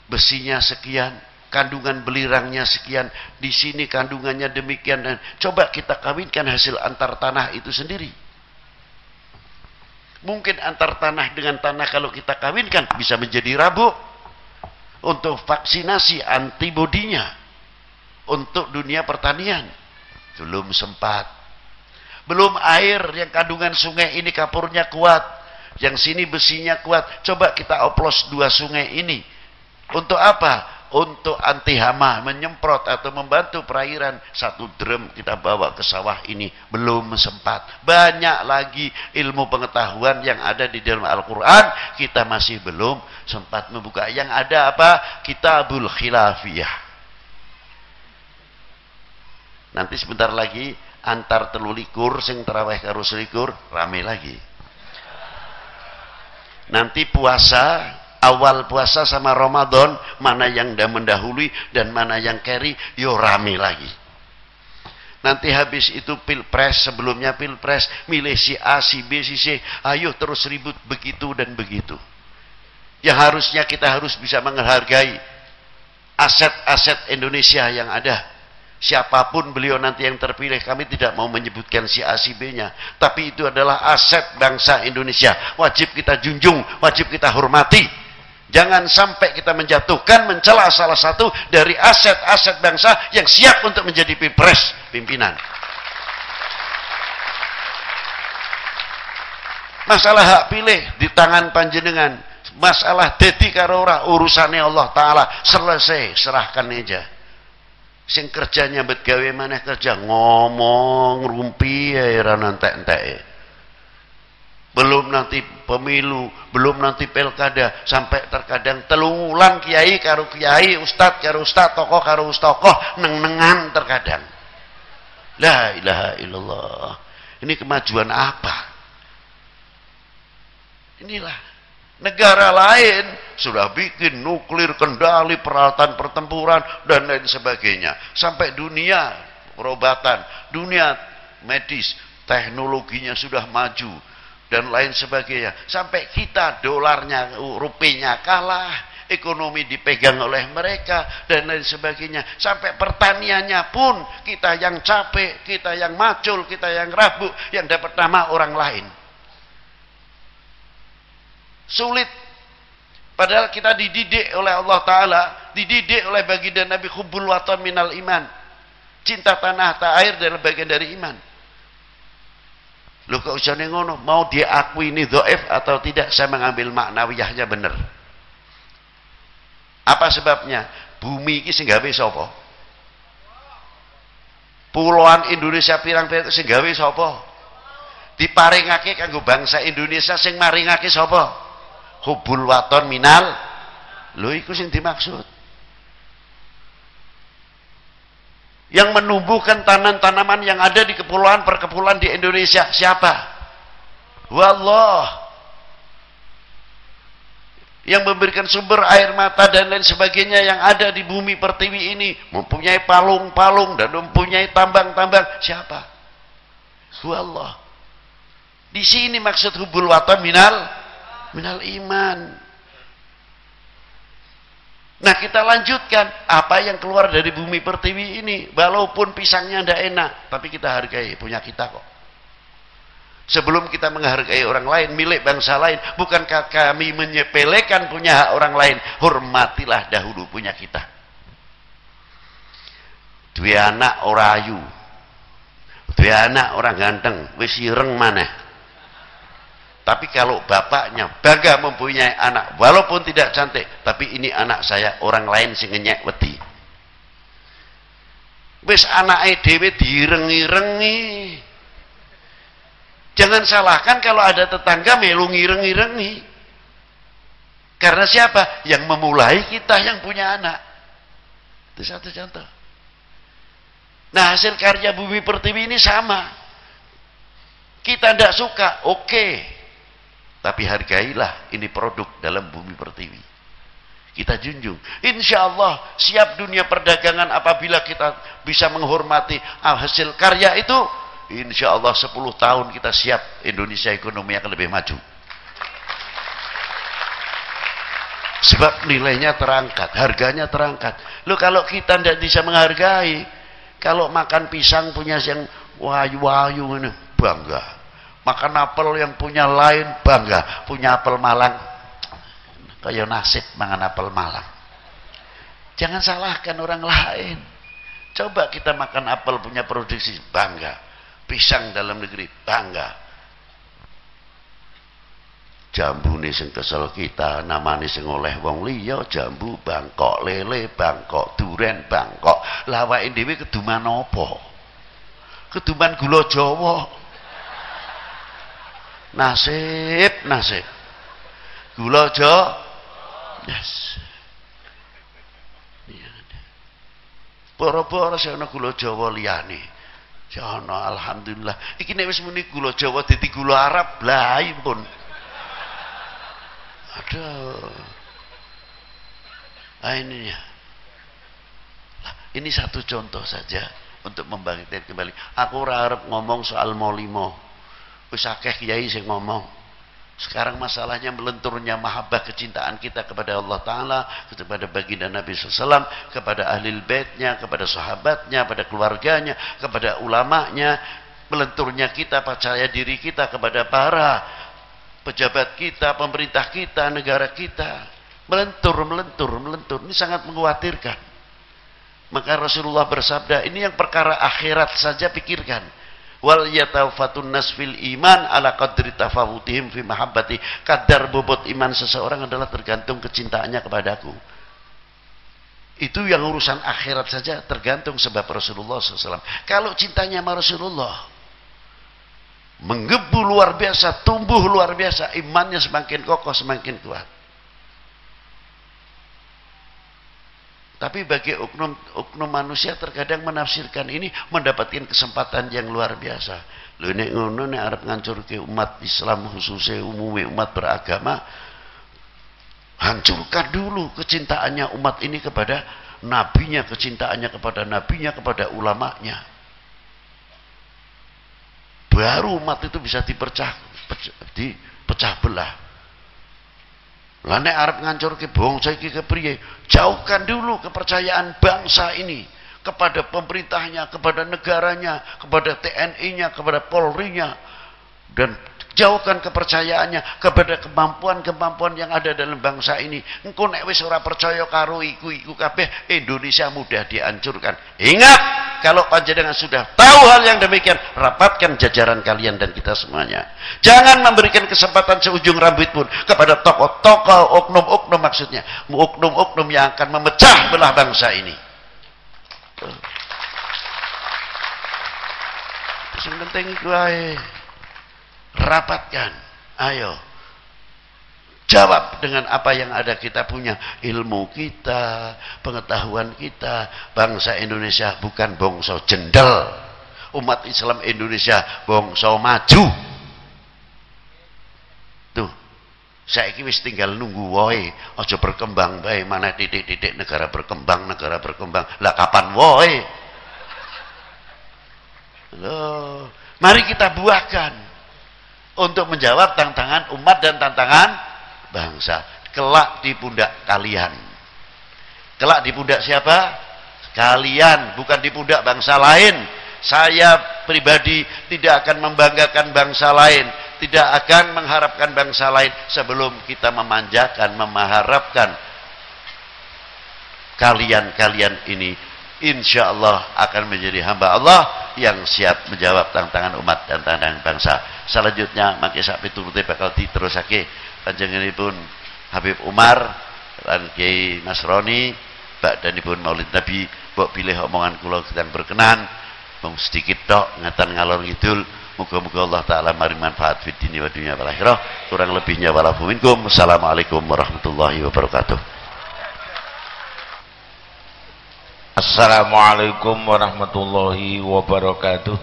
Speaker 6: besinya sekian kandungan belirangnya sekian, di sini kandungannya demikian dan coba kita kawinkan hasil antar tanah itu sendiri. Mungkin antar tanah dengan tanah kalau kita kawinkan bisa menjadi rabuk untuk vaksinasi antibodinya untuk dunia pertanian. Belum sempat. Belum air yang kandungan sungai ini kapurnya kuat. Yang sini besinya kuat. Coba kita oplos dua sungai ini. Untuk apa? Untuk anti hama menyemprot atau membantu perairan satu drum kita bawa ke sawah ini. Belum sempat. Banyak lagi ilmu pengetahuan yang ada di dalam Al-Quran. Kita masih belum sempat membuka. Yang ada apa? Kitabul khilafiyah. Nanti sebentar lagi antar telulikur sing terawih karo selikur rame lagi. Nanti puasa awal puasa sama Ramadan mana yang dah mendahului dan mana yang carry yo rame lagi. Nanti habis itu pilpres sebelumnya pilpres milih si A si B si C ayo terus ribut begitu dan begitu. Yang harusnya kita harus bisa menghargai aset-aset Indonesia yang ada. Siapa pun beliau nanti yang terpilih kami tidak mau menyebutkan si A si B nya tapi itu adalah aset bangsa Indonesia. Wajib kita junjung wajib kita hormati Jangan sampai kita menjatuhkan, mencela salah satu dari aset-aset bangsa yang siap untuk menjadi pilpres pimpinan. Masalah hak pilih di tangan panjenengan. Masalah dedi karora urusannya Allah Ta'ala. Selesai, serahkan aja. Sing kerjanya bet gawe mana kerja ngomong rumpi ya entek-entek belum nanti pemilu, belum nanti pilkada, sampai terkadang telungulan kiai karo kiai, ustad karo ustad, tokoh karo tokoh, neng-nengan terkadang. La ilaha illallah. Ini kemajuan apa? Inilah negara lain sudah bikin nuklir kendali peralatan pertempuran dan lain sebagainya sampai dunia perobatan dunia medis teknologinya sudah maju dan lain sebagainya. Sampai kita dolarnya, rupiahnya kalah, ekonomi dipegang oleh mereka dan lain sebagainya. Sampai pertaniannya pun kita yang capek, kita yang macul, kita yang rabu, yang dapat nama orang lain. Sulit. Padahal kita dididik oleh Allah Ta'ala, dididik oleh baginda Nabi Khubul Watan Minal Iman. Cinta tanah, tak air adalah bagian dari iman. Lu kok usah ngono, mau diakui ini doif atau tidak, saya mengambil maknawiyahnya benar. Apa sebabnya? Bumi ini sing gawe sapa? Pulauan Indonesia pirang-pirang sing gawe sapa? Diparingake kanggo bangsa Indonesia sing maringake sapa? Hubul waton minal. Lho iku sing dimaksud. Yang menumbuhkan tanaman-tanaman yang ada di kepulauan perkepulauan di Indonesia. Siapa? Wallah. Yang memberikan sumber air mata dan lain sebagainya yang ada di bumi pertiwi ini. Mempunyai palung-palung dan mempunyai tambang-tambang. Siapa? Wallah. Di sini maksud hubul watan minal minal iman Nah kita lanjutkan apa yang keluar dari bumi pertiwi ini. Walaupun pisangnya tidak enak. Tapi kita hargai punya kita kok. Sebelum kita menghargai orang lain, milik bangsa lain. Bukankah kami menyepelekan punya hak orang lain. Hormatilah dahulu punya kita. Dua anak orang ayu. Dua anak orang ganteng. Wis ireng mana? Tapi kalau bapaknya bangga mempunyai anak, walaupun tidak cantik, tapi ini anak saya, orang lain sing ngenyek wedi. Wis anake dhewe direngi-rengi. Jangan salahkan kalau ada tetangga melu ngireng-ngirengi. Karena siapa? Yang memulai kita yang punya anak. Itu satu contoh. Nah hasil karya bumi pertiwi ini sama. Kita tidak suka, oke. Okay tapi hargailah ini produk dalam bumi pertiwi. Kita junjung. Insya Allah siap dunia perdagangan apabila kita bisa menghormati hasil karya itu. Insya Allah 10 tahun kita siap Indonesia ekonomi akan lebih maju. Sebab nilainya terangkat, harganya terangkat. Lo kalau kita tidak bisa menghargai, kalau makan pisang punya yang wayu-wayu bangga makan apel yang punya lain bangga. Punya apel Malang. Kayak nasib makan apel Malang. Jangan salahkan orang lain. Coba kita makan apel punya produksi bangga. Pisang dalam negeri bangga. Jambune sing kesel kita namane sing oleh wong liya. Jambu bangkok lele bangkok duren bangkok. Lah awake dhewe keduman apa? Keduman gula Jawa nasib nasib gula Jawa yes Boro-boro sing ana gula Jawa liyane. Jono alhamdulillah. Iki nek wis muni gula Jawa dadi gula Arab, lah pun. Aduh. Nah ini ya. Nah, ini satu contoh saja untuk membangkitkan kembali. Aku arep ngomong soal molimo. Wis akeh kiai sing ngomong. Sekarang masalahnya melenturnya mahabbah kecintaan kita kepada Allah Ta'ala, kepada baginda Nabi SAW, kepada ahli baitnya, kepada sahabatnya, kepada keluarganya, kepada ulamanya, melenturnya kita, percaya diri kita kepada para pejabat kita, pemerintah kita, negara kita. Melentur, melentur, melentur. Ini sangat mengkhawatirkan. Maka Rasulullah bersabda, ini yang perkara akhirat saja pikirkan wal yatafatun nasfil iman ala qadri tafawutihim fi mahabbati. Kadar bobot iman seseorang adalah tergantung kecintaannya kepadaku. Itu yang urusan akhirat saja tergantung sebab Rasulullah SAW kalau cintanya sama Rasulullah menggebu luar biasa tumbuh luar biasa imannya semakin kokoh semakin kuat Tapi bagi oknum, oknum manusia terkadang menafsirkan ini mendapatkan kesempatan yang luar biasa. Lho nek ngono nek arep ngancurke umat Islam khususnya umumnya umat beragama hancurkan dulu kecintaannya umat ini kepada nabinya, kecintaannya kepada nabinya, kepada ulamanya. Baru umat itu bisa dipecah dipecah belah. Lah nek arep ngancurke bangsa iki kepriye? Jauhkan dulu kepercayaan bangsa ini kepada pemerintahnya, kepada negaranya, kepada TNI-nya, kepada Polri-nya dan jauhkan kepercayaannya kepada kemampuan-kemampuan yang ada dalam bangsa ini. Engko nek wis ora percaya karo iku iku kabeh Indonesia mudah dihancurkan. Ingat, kalau panjenengan sudah tahu hal yang demikian, rapatkan jajaran kalian dan kita semuanya. Jangan memberikan kesempatan seujung rambut pun kepada tokoh-tokoh oknum-oknum maksudnya, oknum-oknum yang akan memecah belah bangsa ini. Yang penting itu rapatkan. Ayo. Jawab dengan apa yang ada kita punya. Ilmu kita pengetahuan kita. Bangsa Indonesia bukan bangsa jendel. Umat Islam Indonesia bangsa maju. Tuh. Saya wis tinggal nunggu woi aja berkembang baik mana titik-titik negara berkembang negara berkembang. Lah kapan woi loh. Mari kita buahkan untuk menjawab tantangan umat dan tantangan bangsa. Kelak di pundak kalian. Kelak di pundak siapa? Kalian, bukan di pundak bangsa lain. Saya pribadi tidak akan membanggakan bangsa lain, tidak akan mengharapkan bangsa lain sebelum kita memanjakan, mengharapkan kalian-kalian ini insya Allah akan menjadi hamba Allah yang siap menjawab tantangan umat dan tantangan bangsa. Selanjutnya mangke sak piturute bakal diterusake panjenenganipun Habib Umar lan Kiai Nasroni badhanipun Maulid Nabi mbok pilih omongan kula sedang berkenan mung sedikit tok ngatan ngalor ngidul Muga-muga Allah Ta'ala mari manfaat fid dini wa dunia. Kurang lebihnya walafu minkum. Assalamualaikum warahmatullahi wabarakatuh.
Speaker 7: Assalamualaikum warahmatullahi wabarakatuh.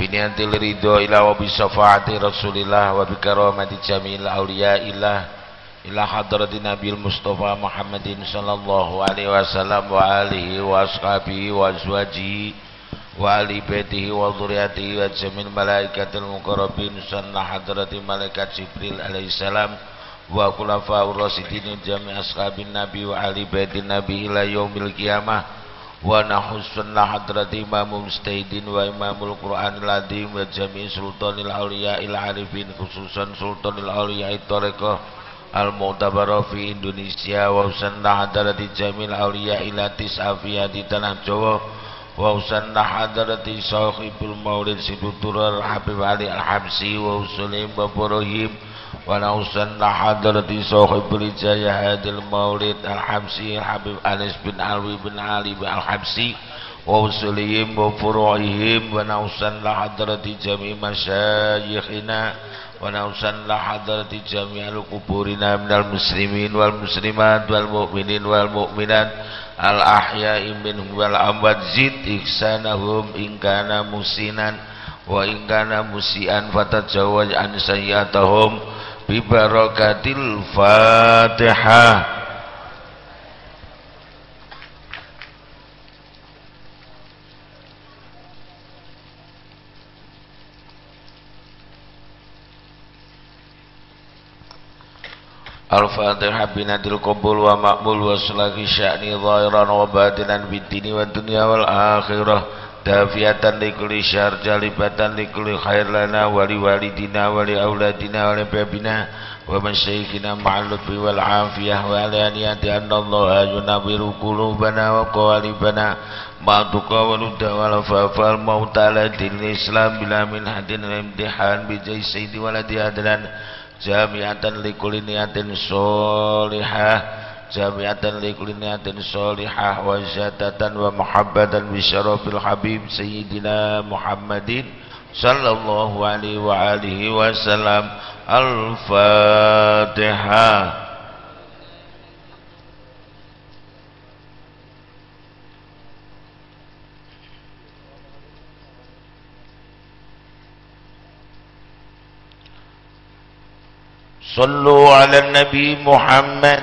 Speaker 7: Biniantil ridho ila wa bisafaati rasulillah wa bikaramati jamil awliya ilah ila hadrati nabil mustafa muhammadin sallallahu alaihi wasallam wa alihi wa ashabihi wa azwajihi wa ali baitihi wa dhurriyyatihi wa jamil malaikatil muqarrabin sanna hadrati malaikat jibril alaihi salam wa kulafa urrasidin jami ashabin nabi wa ali baitin nabi ila yaumil qiyamah. Wa nahusun la hadrat imamul mustaidin wa imamul qur'an ladim wa jami sultanil auliya il arifin khususan sultanil auliya itoreko al mu'tabara fi Indonesia. Wa usanna hadrati jamil auliya ila tis'afiyah di tanah Jawa. Wa usanna hadrat sahibul maulid siduturar habib ali al habsi wa usulim wa ونوصل حضرة صاحب الرجاية هذا المولد الحبسي الحبيب أنس بن علوي بن علي بن الحبسي ووصلهم وفروعهم ونوصل حضرة جميع مشايخنا ونوصل حضرة جميع القبورنا من المسلمين والمسلمات والمؤمنين والمؤمنات الأحياء منهم والأموات زد إحسانهم إن كان musinan wa in kana musian fatajawaz an sayyatahum bi barakatil Fatihah Al-Fatihah binadil qabul wa maqbul wa sulahi sya'ni zahiran wa batinan bid dini wa dunya wal akhirah dafiatan li kulli syar jalibatan li kulli khair lana wa li walidina wa li auladina wa li babina wa masyayikhina ma'al lutfi wal afiyah wa alaniyati anna Allah yunawiru qulubana wa qawalibana ma'tuqa wa ludda wa lafafal mautala din islam bila min hadin imtihan bi jai sayyidi waladi adlan jamiatan li kulli niyatin solihah جامعة لكل نعت صالحة وزادة ومحبة بشرف الحبيب سيدنا محمد صلى الله عليه وآله وسلم الفاتحة صلوا على النبي محمد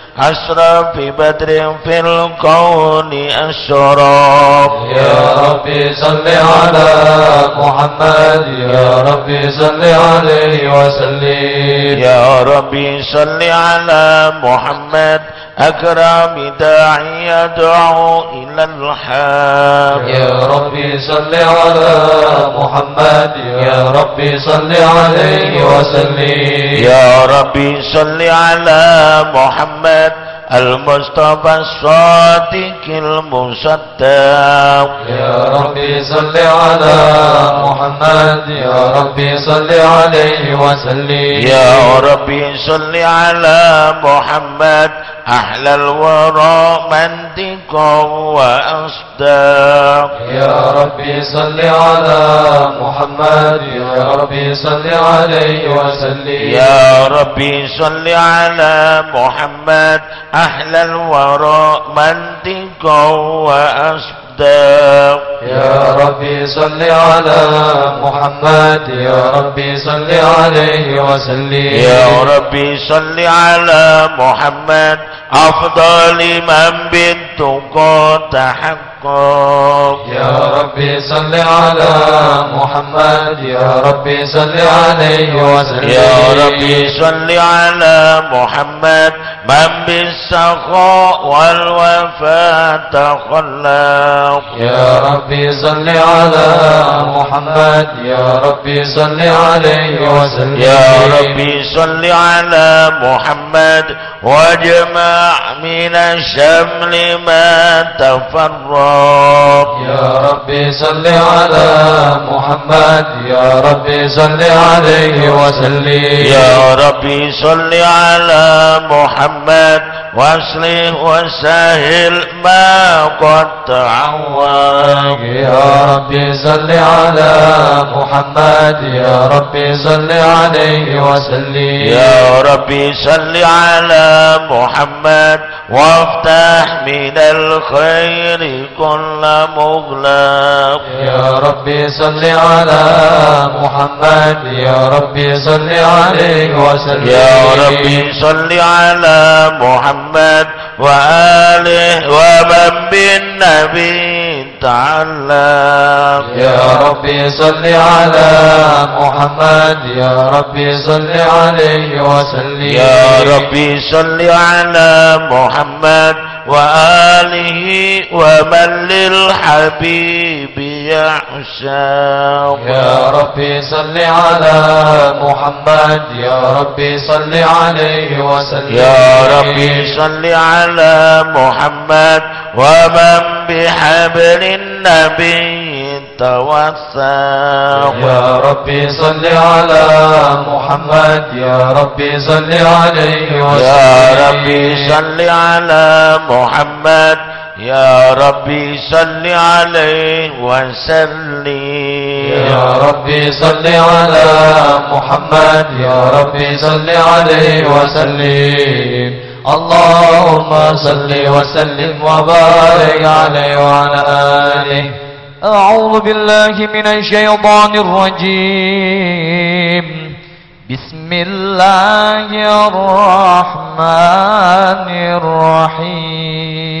Speaker 7: أشرف بدر في الكون أشرف.
Speaker 1: يا ربي صل على محمد يا ربي صل عليه وسلم.
Speaker 7: يا ربي صل على محمد. أكرم داعي يدعو إلى الحق
Speaker 1: يا ربي صل على محمد. يا ربي صل عليه وسلم.
Speaker 7: يا ربي صل على محمد. المصطفى الصادق المصدق.
Speaker 1: يا ربي صل على محمد يا ربي صل عليه وسلم.
Speaker 7: يا ربي صل على محمد. أحلى الورى منطقا وأصداق
Speaker 1: يا ربي صل على محمد يا ربي صل عليه وسلم.
Speaker 7: يا ربي صل على محمد. أحلى الورى منطقا وأصداق
Speaker 1: يا ربي صل على محمد يا ربي صل عليه وسلم.
Speaker 7: يا ربي صل على محمد. أفضل من بالتقى تحقق.
Speaker 1: يا ربي صل على محمد يا ربي صل عليه وسلم.
Speaker 7: يا ربي صل على محمد. من بالسخاء والوفاء تخلق.
Speaker 1: يا ربي صل على محمد يا ربي صل عليه وسلم.
Speaker 7: يا ربي صل على محمد. واجمع من الشمل ما تفرق.
Speaker 1: يا ربي صل على محمد يا ربي صل عليه وسلم.
Speaker 7: يا ربي صل على محمد وأصلح وسهل ما قد تعوض
Speaker 1: يا ربي صل على محمد يا ربي صل عليه وسلم.
Speaker 7: يا ربي صل على محمد وافتح من الخير كل مغلق.
Speaker 1: يا ربي صل على محمد يا ربي صل عليه وسلم.
Speaker 7: يا ربي صل على محمد وآله ومن بالنبي. تعلم
Speaker 1: يا ربي صل على محمد. يا ربي صل عليه وسلم.
Speaker 7: يا ربي صل على محمد وآله ومن للحبيب. يحشاق
Speaker 1: يا ربي صل على محمد يا ربي صل عليه وسلم.
Speaker 7: يا ربي صل على محمد ومن بحبل النبي توثق
Speaker 1: يا ربي صل على محمد يا ربي صل عليه وسلم.
Speaker 7: يا ربي صل على محمد يا ربي صل عليه وسلم.
Speaker 1: يا ربي صل على محمد. يا ربي صل عليه وسلم. اللهم صل وسلم وبارك عليه وعلى آله. أعوذ بالله من الشيطان الرجيم. بسم الله الرحمن الرحيم.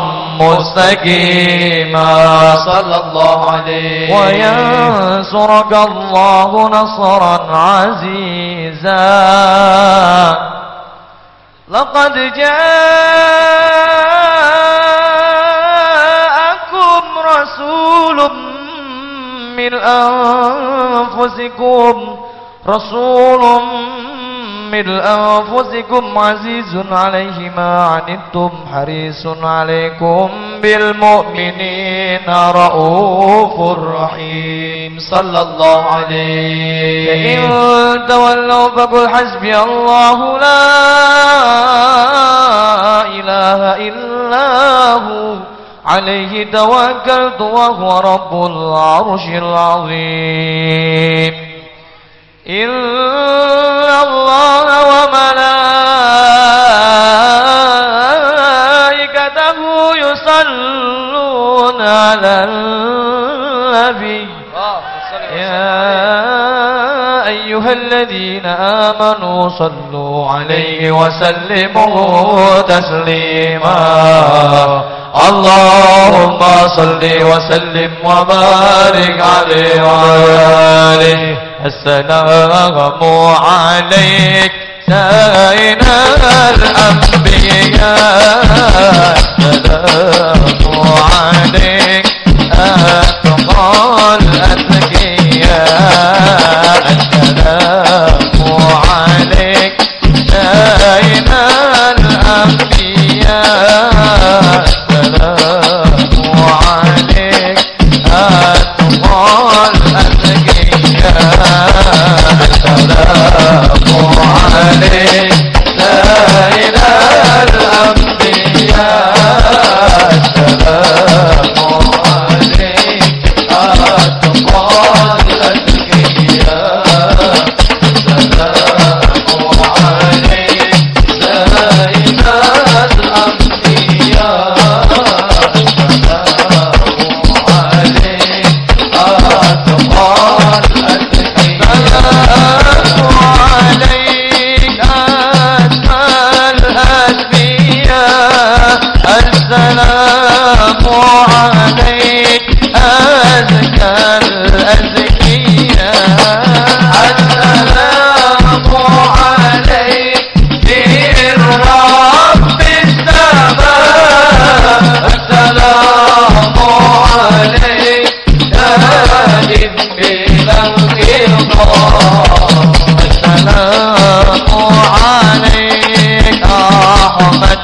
Speaker 1: مستقيما صلى الله عليه. وينصرك الله نصرا عزيزا. لقد جاءكم رسول من أنفسكم رسول من أنفسكم عزيز عليه ما عنتم حريص عليكم بالمؤمنين رؤوف رحيم. صلى الله عليه. إن تولوا فقل حسبي الله لا إله إلا هو. عليه توكلت وهو رب العرش العظيم. إن الله وملائكته يصلون على النبي أيها الذين آمنوا صلوا عليه وسلموا تسليما. اللهم صل وسلم وبارك عليه وعلى آله السلام عليك سيدنا الأنبياء. السلام عليك أتقى الأتقياء الأنبياء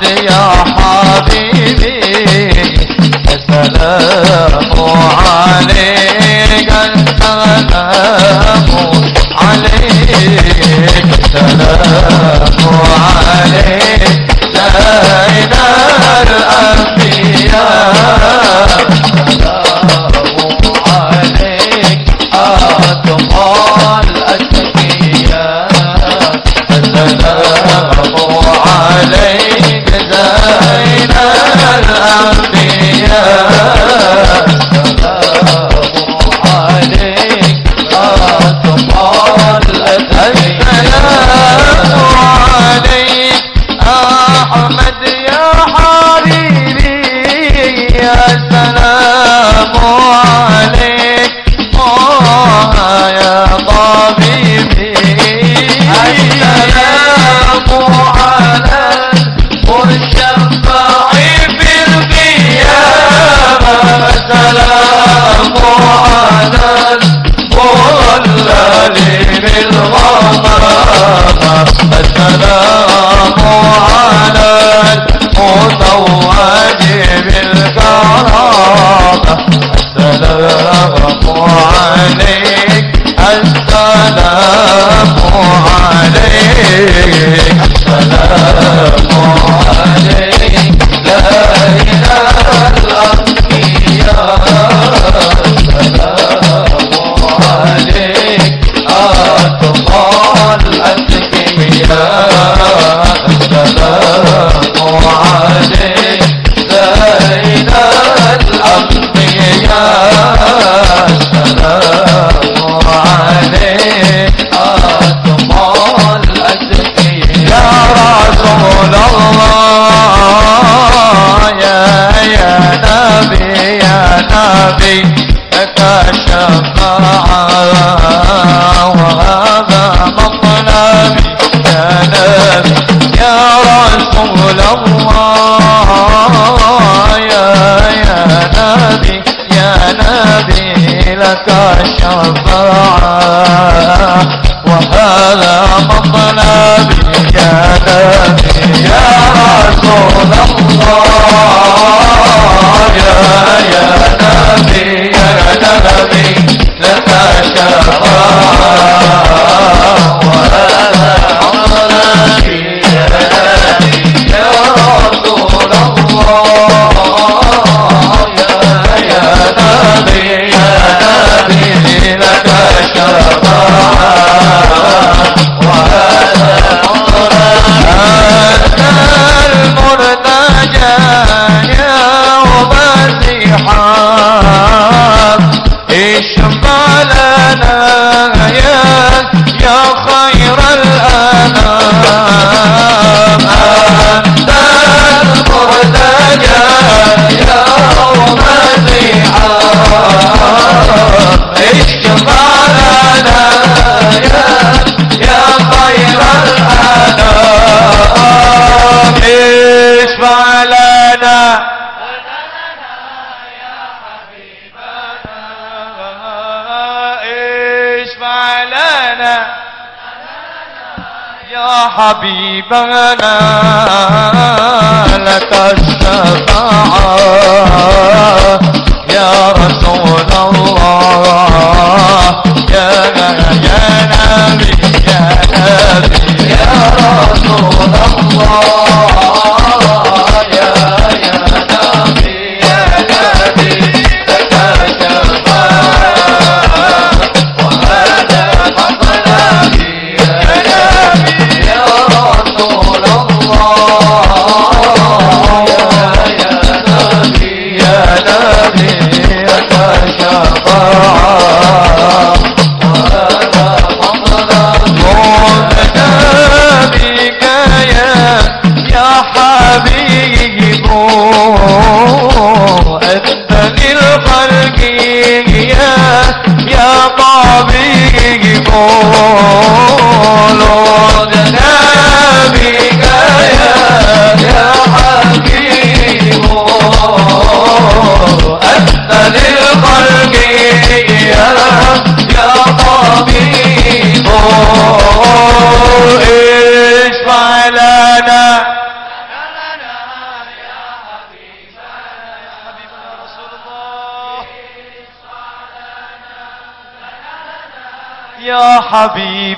Speaker 1: محمد يا حبيبي السلام عليك السلام عليك السلام عليك لا إله الأنبياء. Ramdeya Bangana.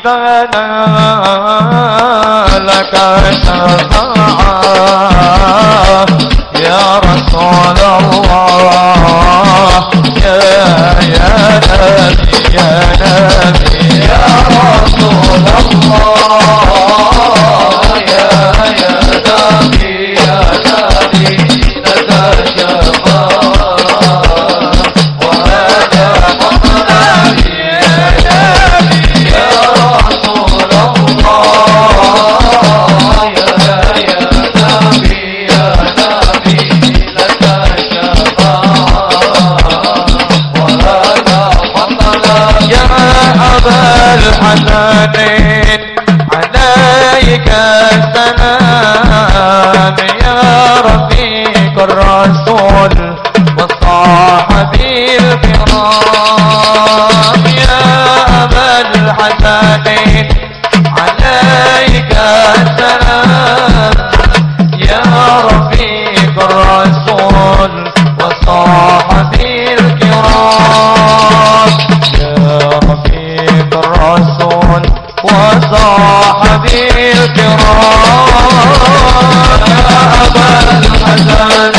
Speaker 1: عبادا لك الشفاعة يا رسول الله يا يا نبي يا نبي يا رسول الله. حسن عليك السلام يا رفيق الرسول والصحب الكرام يا أبا الحسن عليك السلام يا رفيق الرسول والصحب الكرام. يا رفيق صاحبي الكرام يا أبا الحسن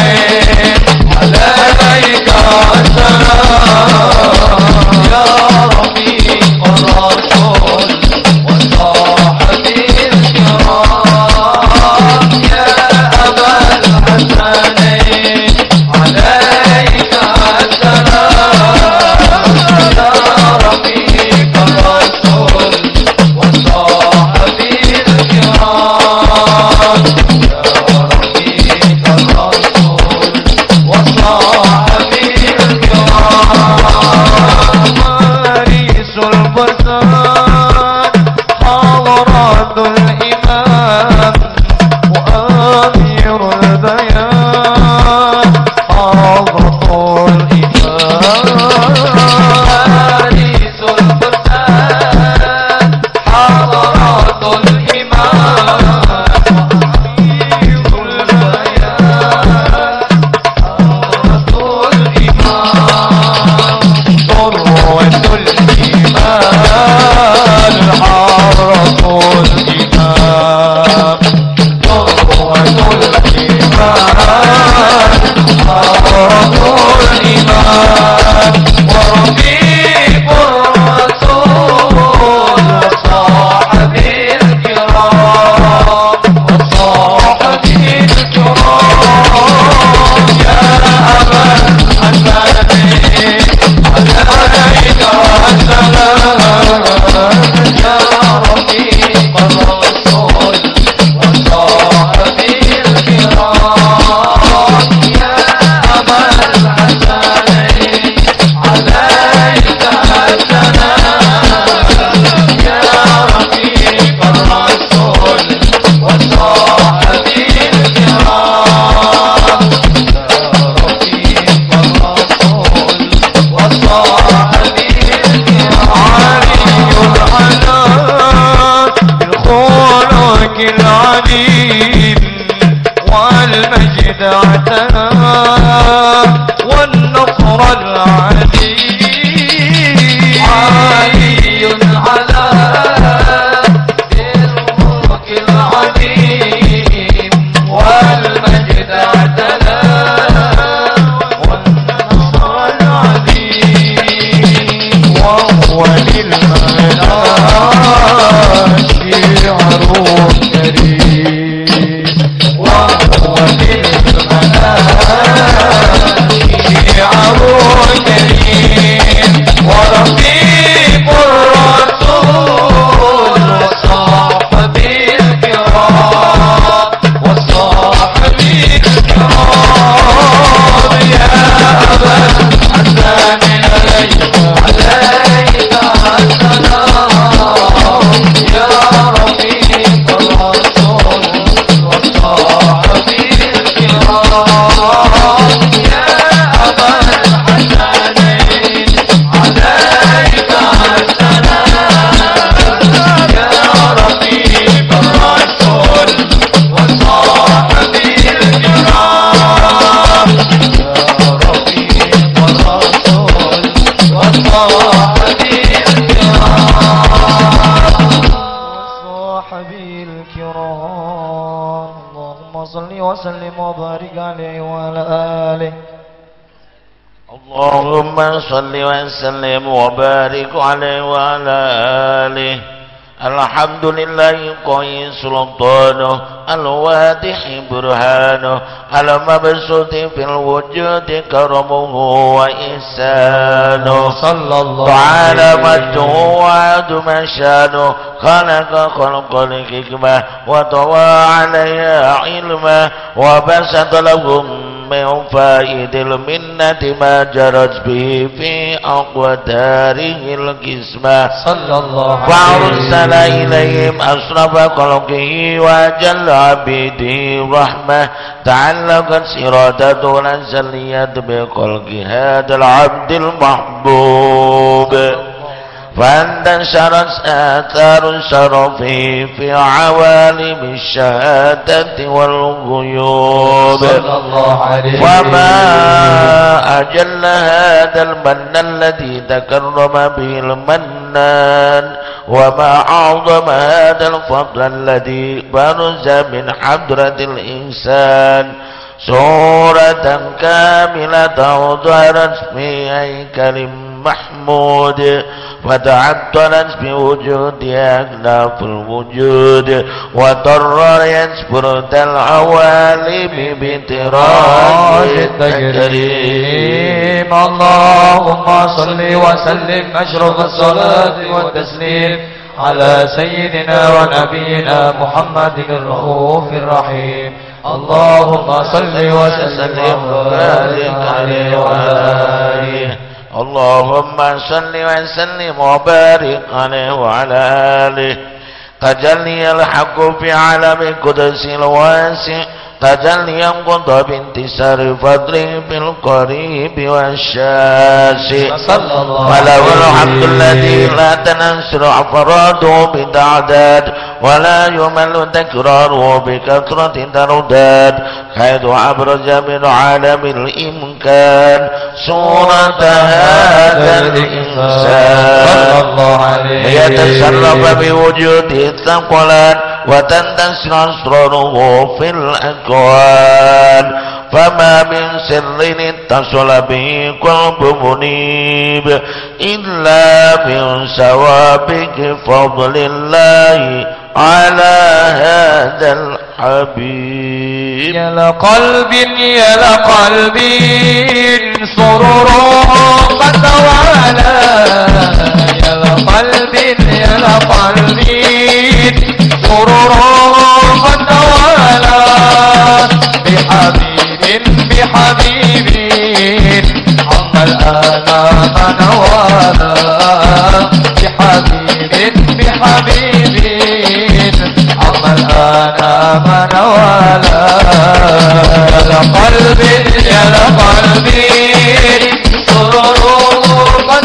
Speaker 7: اللهم صل وسلم وبارك عليه وعلى آله. الحمد لله قوي سلطانه الوادح برهانه المبسوط في الوجود كرمه وإحسانه.
Speaker 1: صلى الله
Speaker 7: تعالى مجده وعد مشانه خلق خلق الحكمة وطوى عليها علما وبسط لهم من فائد المنة ما جرت به في أقوتاره القسمة
Speaker 1: صلى الله
Speaker 7: فأرسل إليهم أشرف خلقه وأجل عبيده رحمة تعلقت سرادة الأزلية بخلق هذا العبد المحبوب فانتشرت آثار الشرف في عوالم الشهادة والغيوب. وما أجل هذا المن الذي تكرم به المنان. وما أعظم هذا الفضل الذي برز من حضرة الإنسان. سورة كاملة ظهرت في هيكل محمود فتعطلت بوجودها أكناف الوجود وضررت برد العوالم بطراج التكريم.
Speaker 1: اللهم صل وسلم أشرف الصلاة والتسليم على سيدنا ونبينا محمد الرؤوف الرحيم. اللهم صل وسلم وبارك عليه وعلى آله.
Speaker 7: اللهم صل وسلم وبارك عليه وعلى آله. تجلي الحق في عالم قدس الواسع تجلي قضى بانتصار فضله بالقريب والشاسع وله الحمد الذي لا تنسر أفراده بتعداد ولا يمل تكراره بكثرة ترداد. حيث أبرز من عالم الإمكان صورة هذا الإنسان.
Speaker 1: الله عليه
Speaker 7: ليتشرف بوجود الثقلان وتنتشر في الأكوان. فما من سر اتصل به قلب منيب إلا من سوابق فضل الله على هذا الحبيب.
Speaker 1: يا لقلب يا لقلب سرور قد توالى يا لقلب يا لقلب. سرور قد توالى بحبيب بحبيب عم الآن نوالا بحبيب بحبيب عم الآن منوالا يا لقلب يا لقلب سرور قد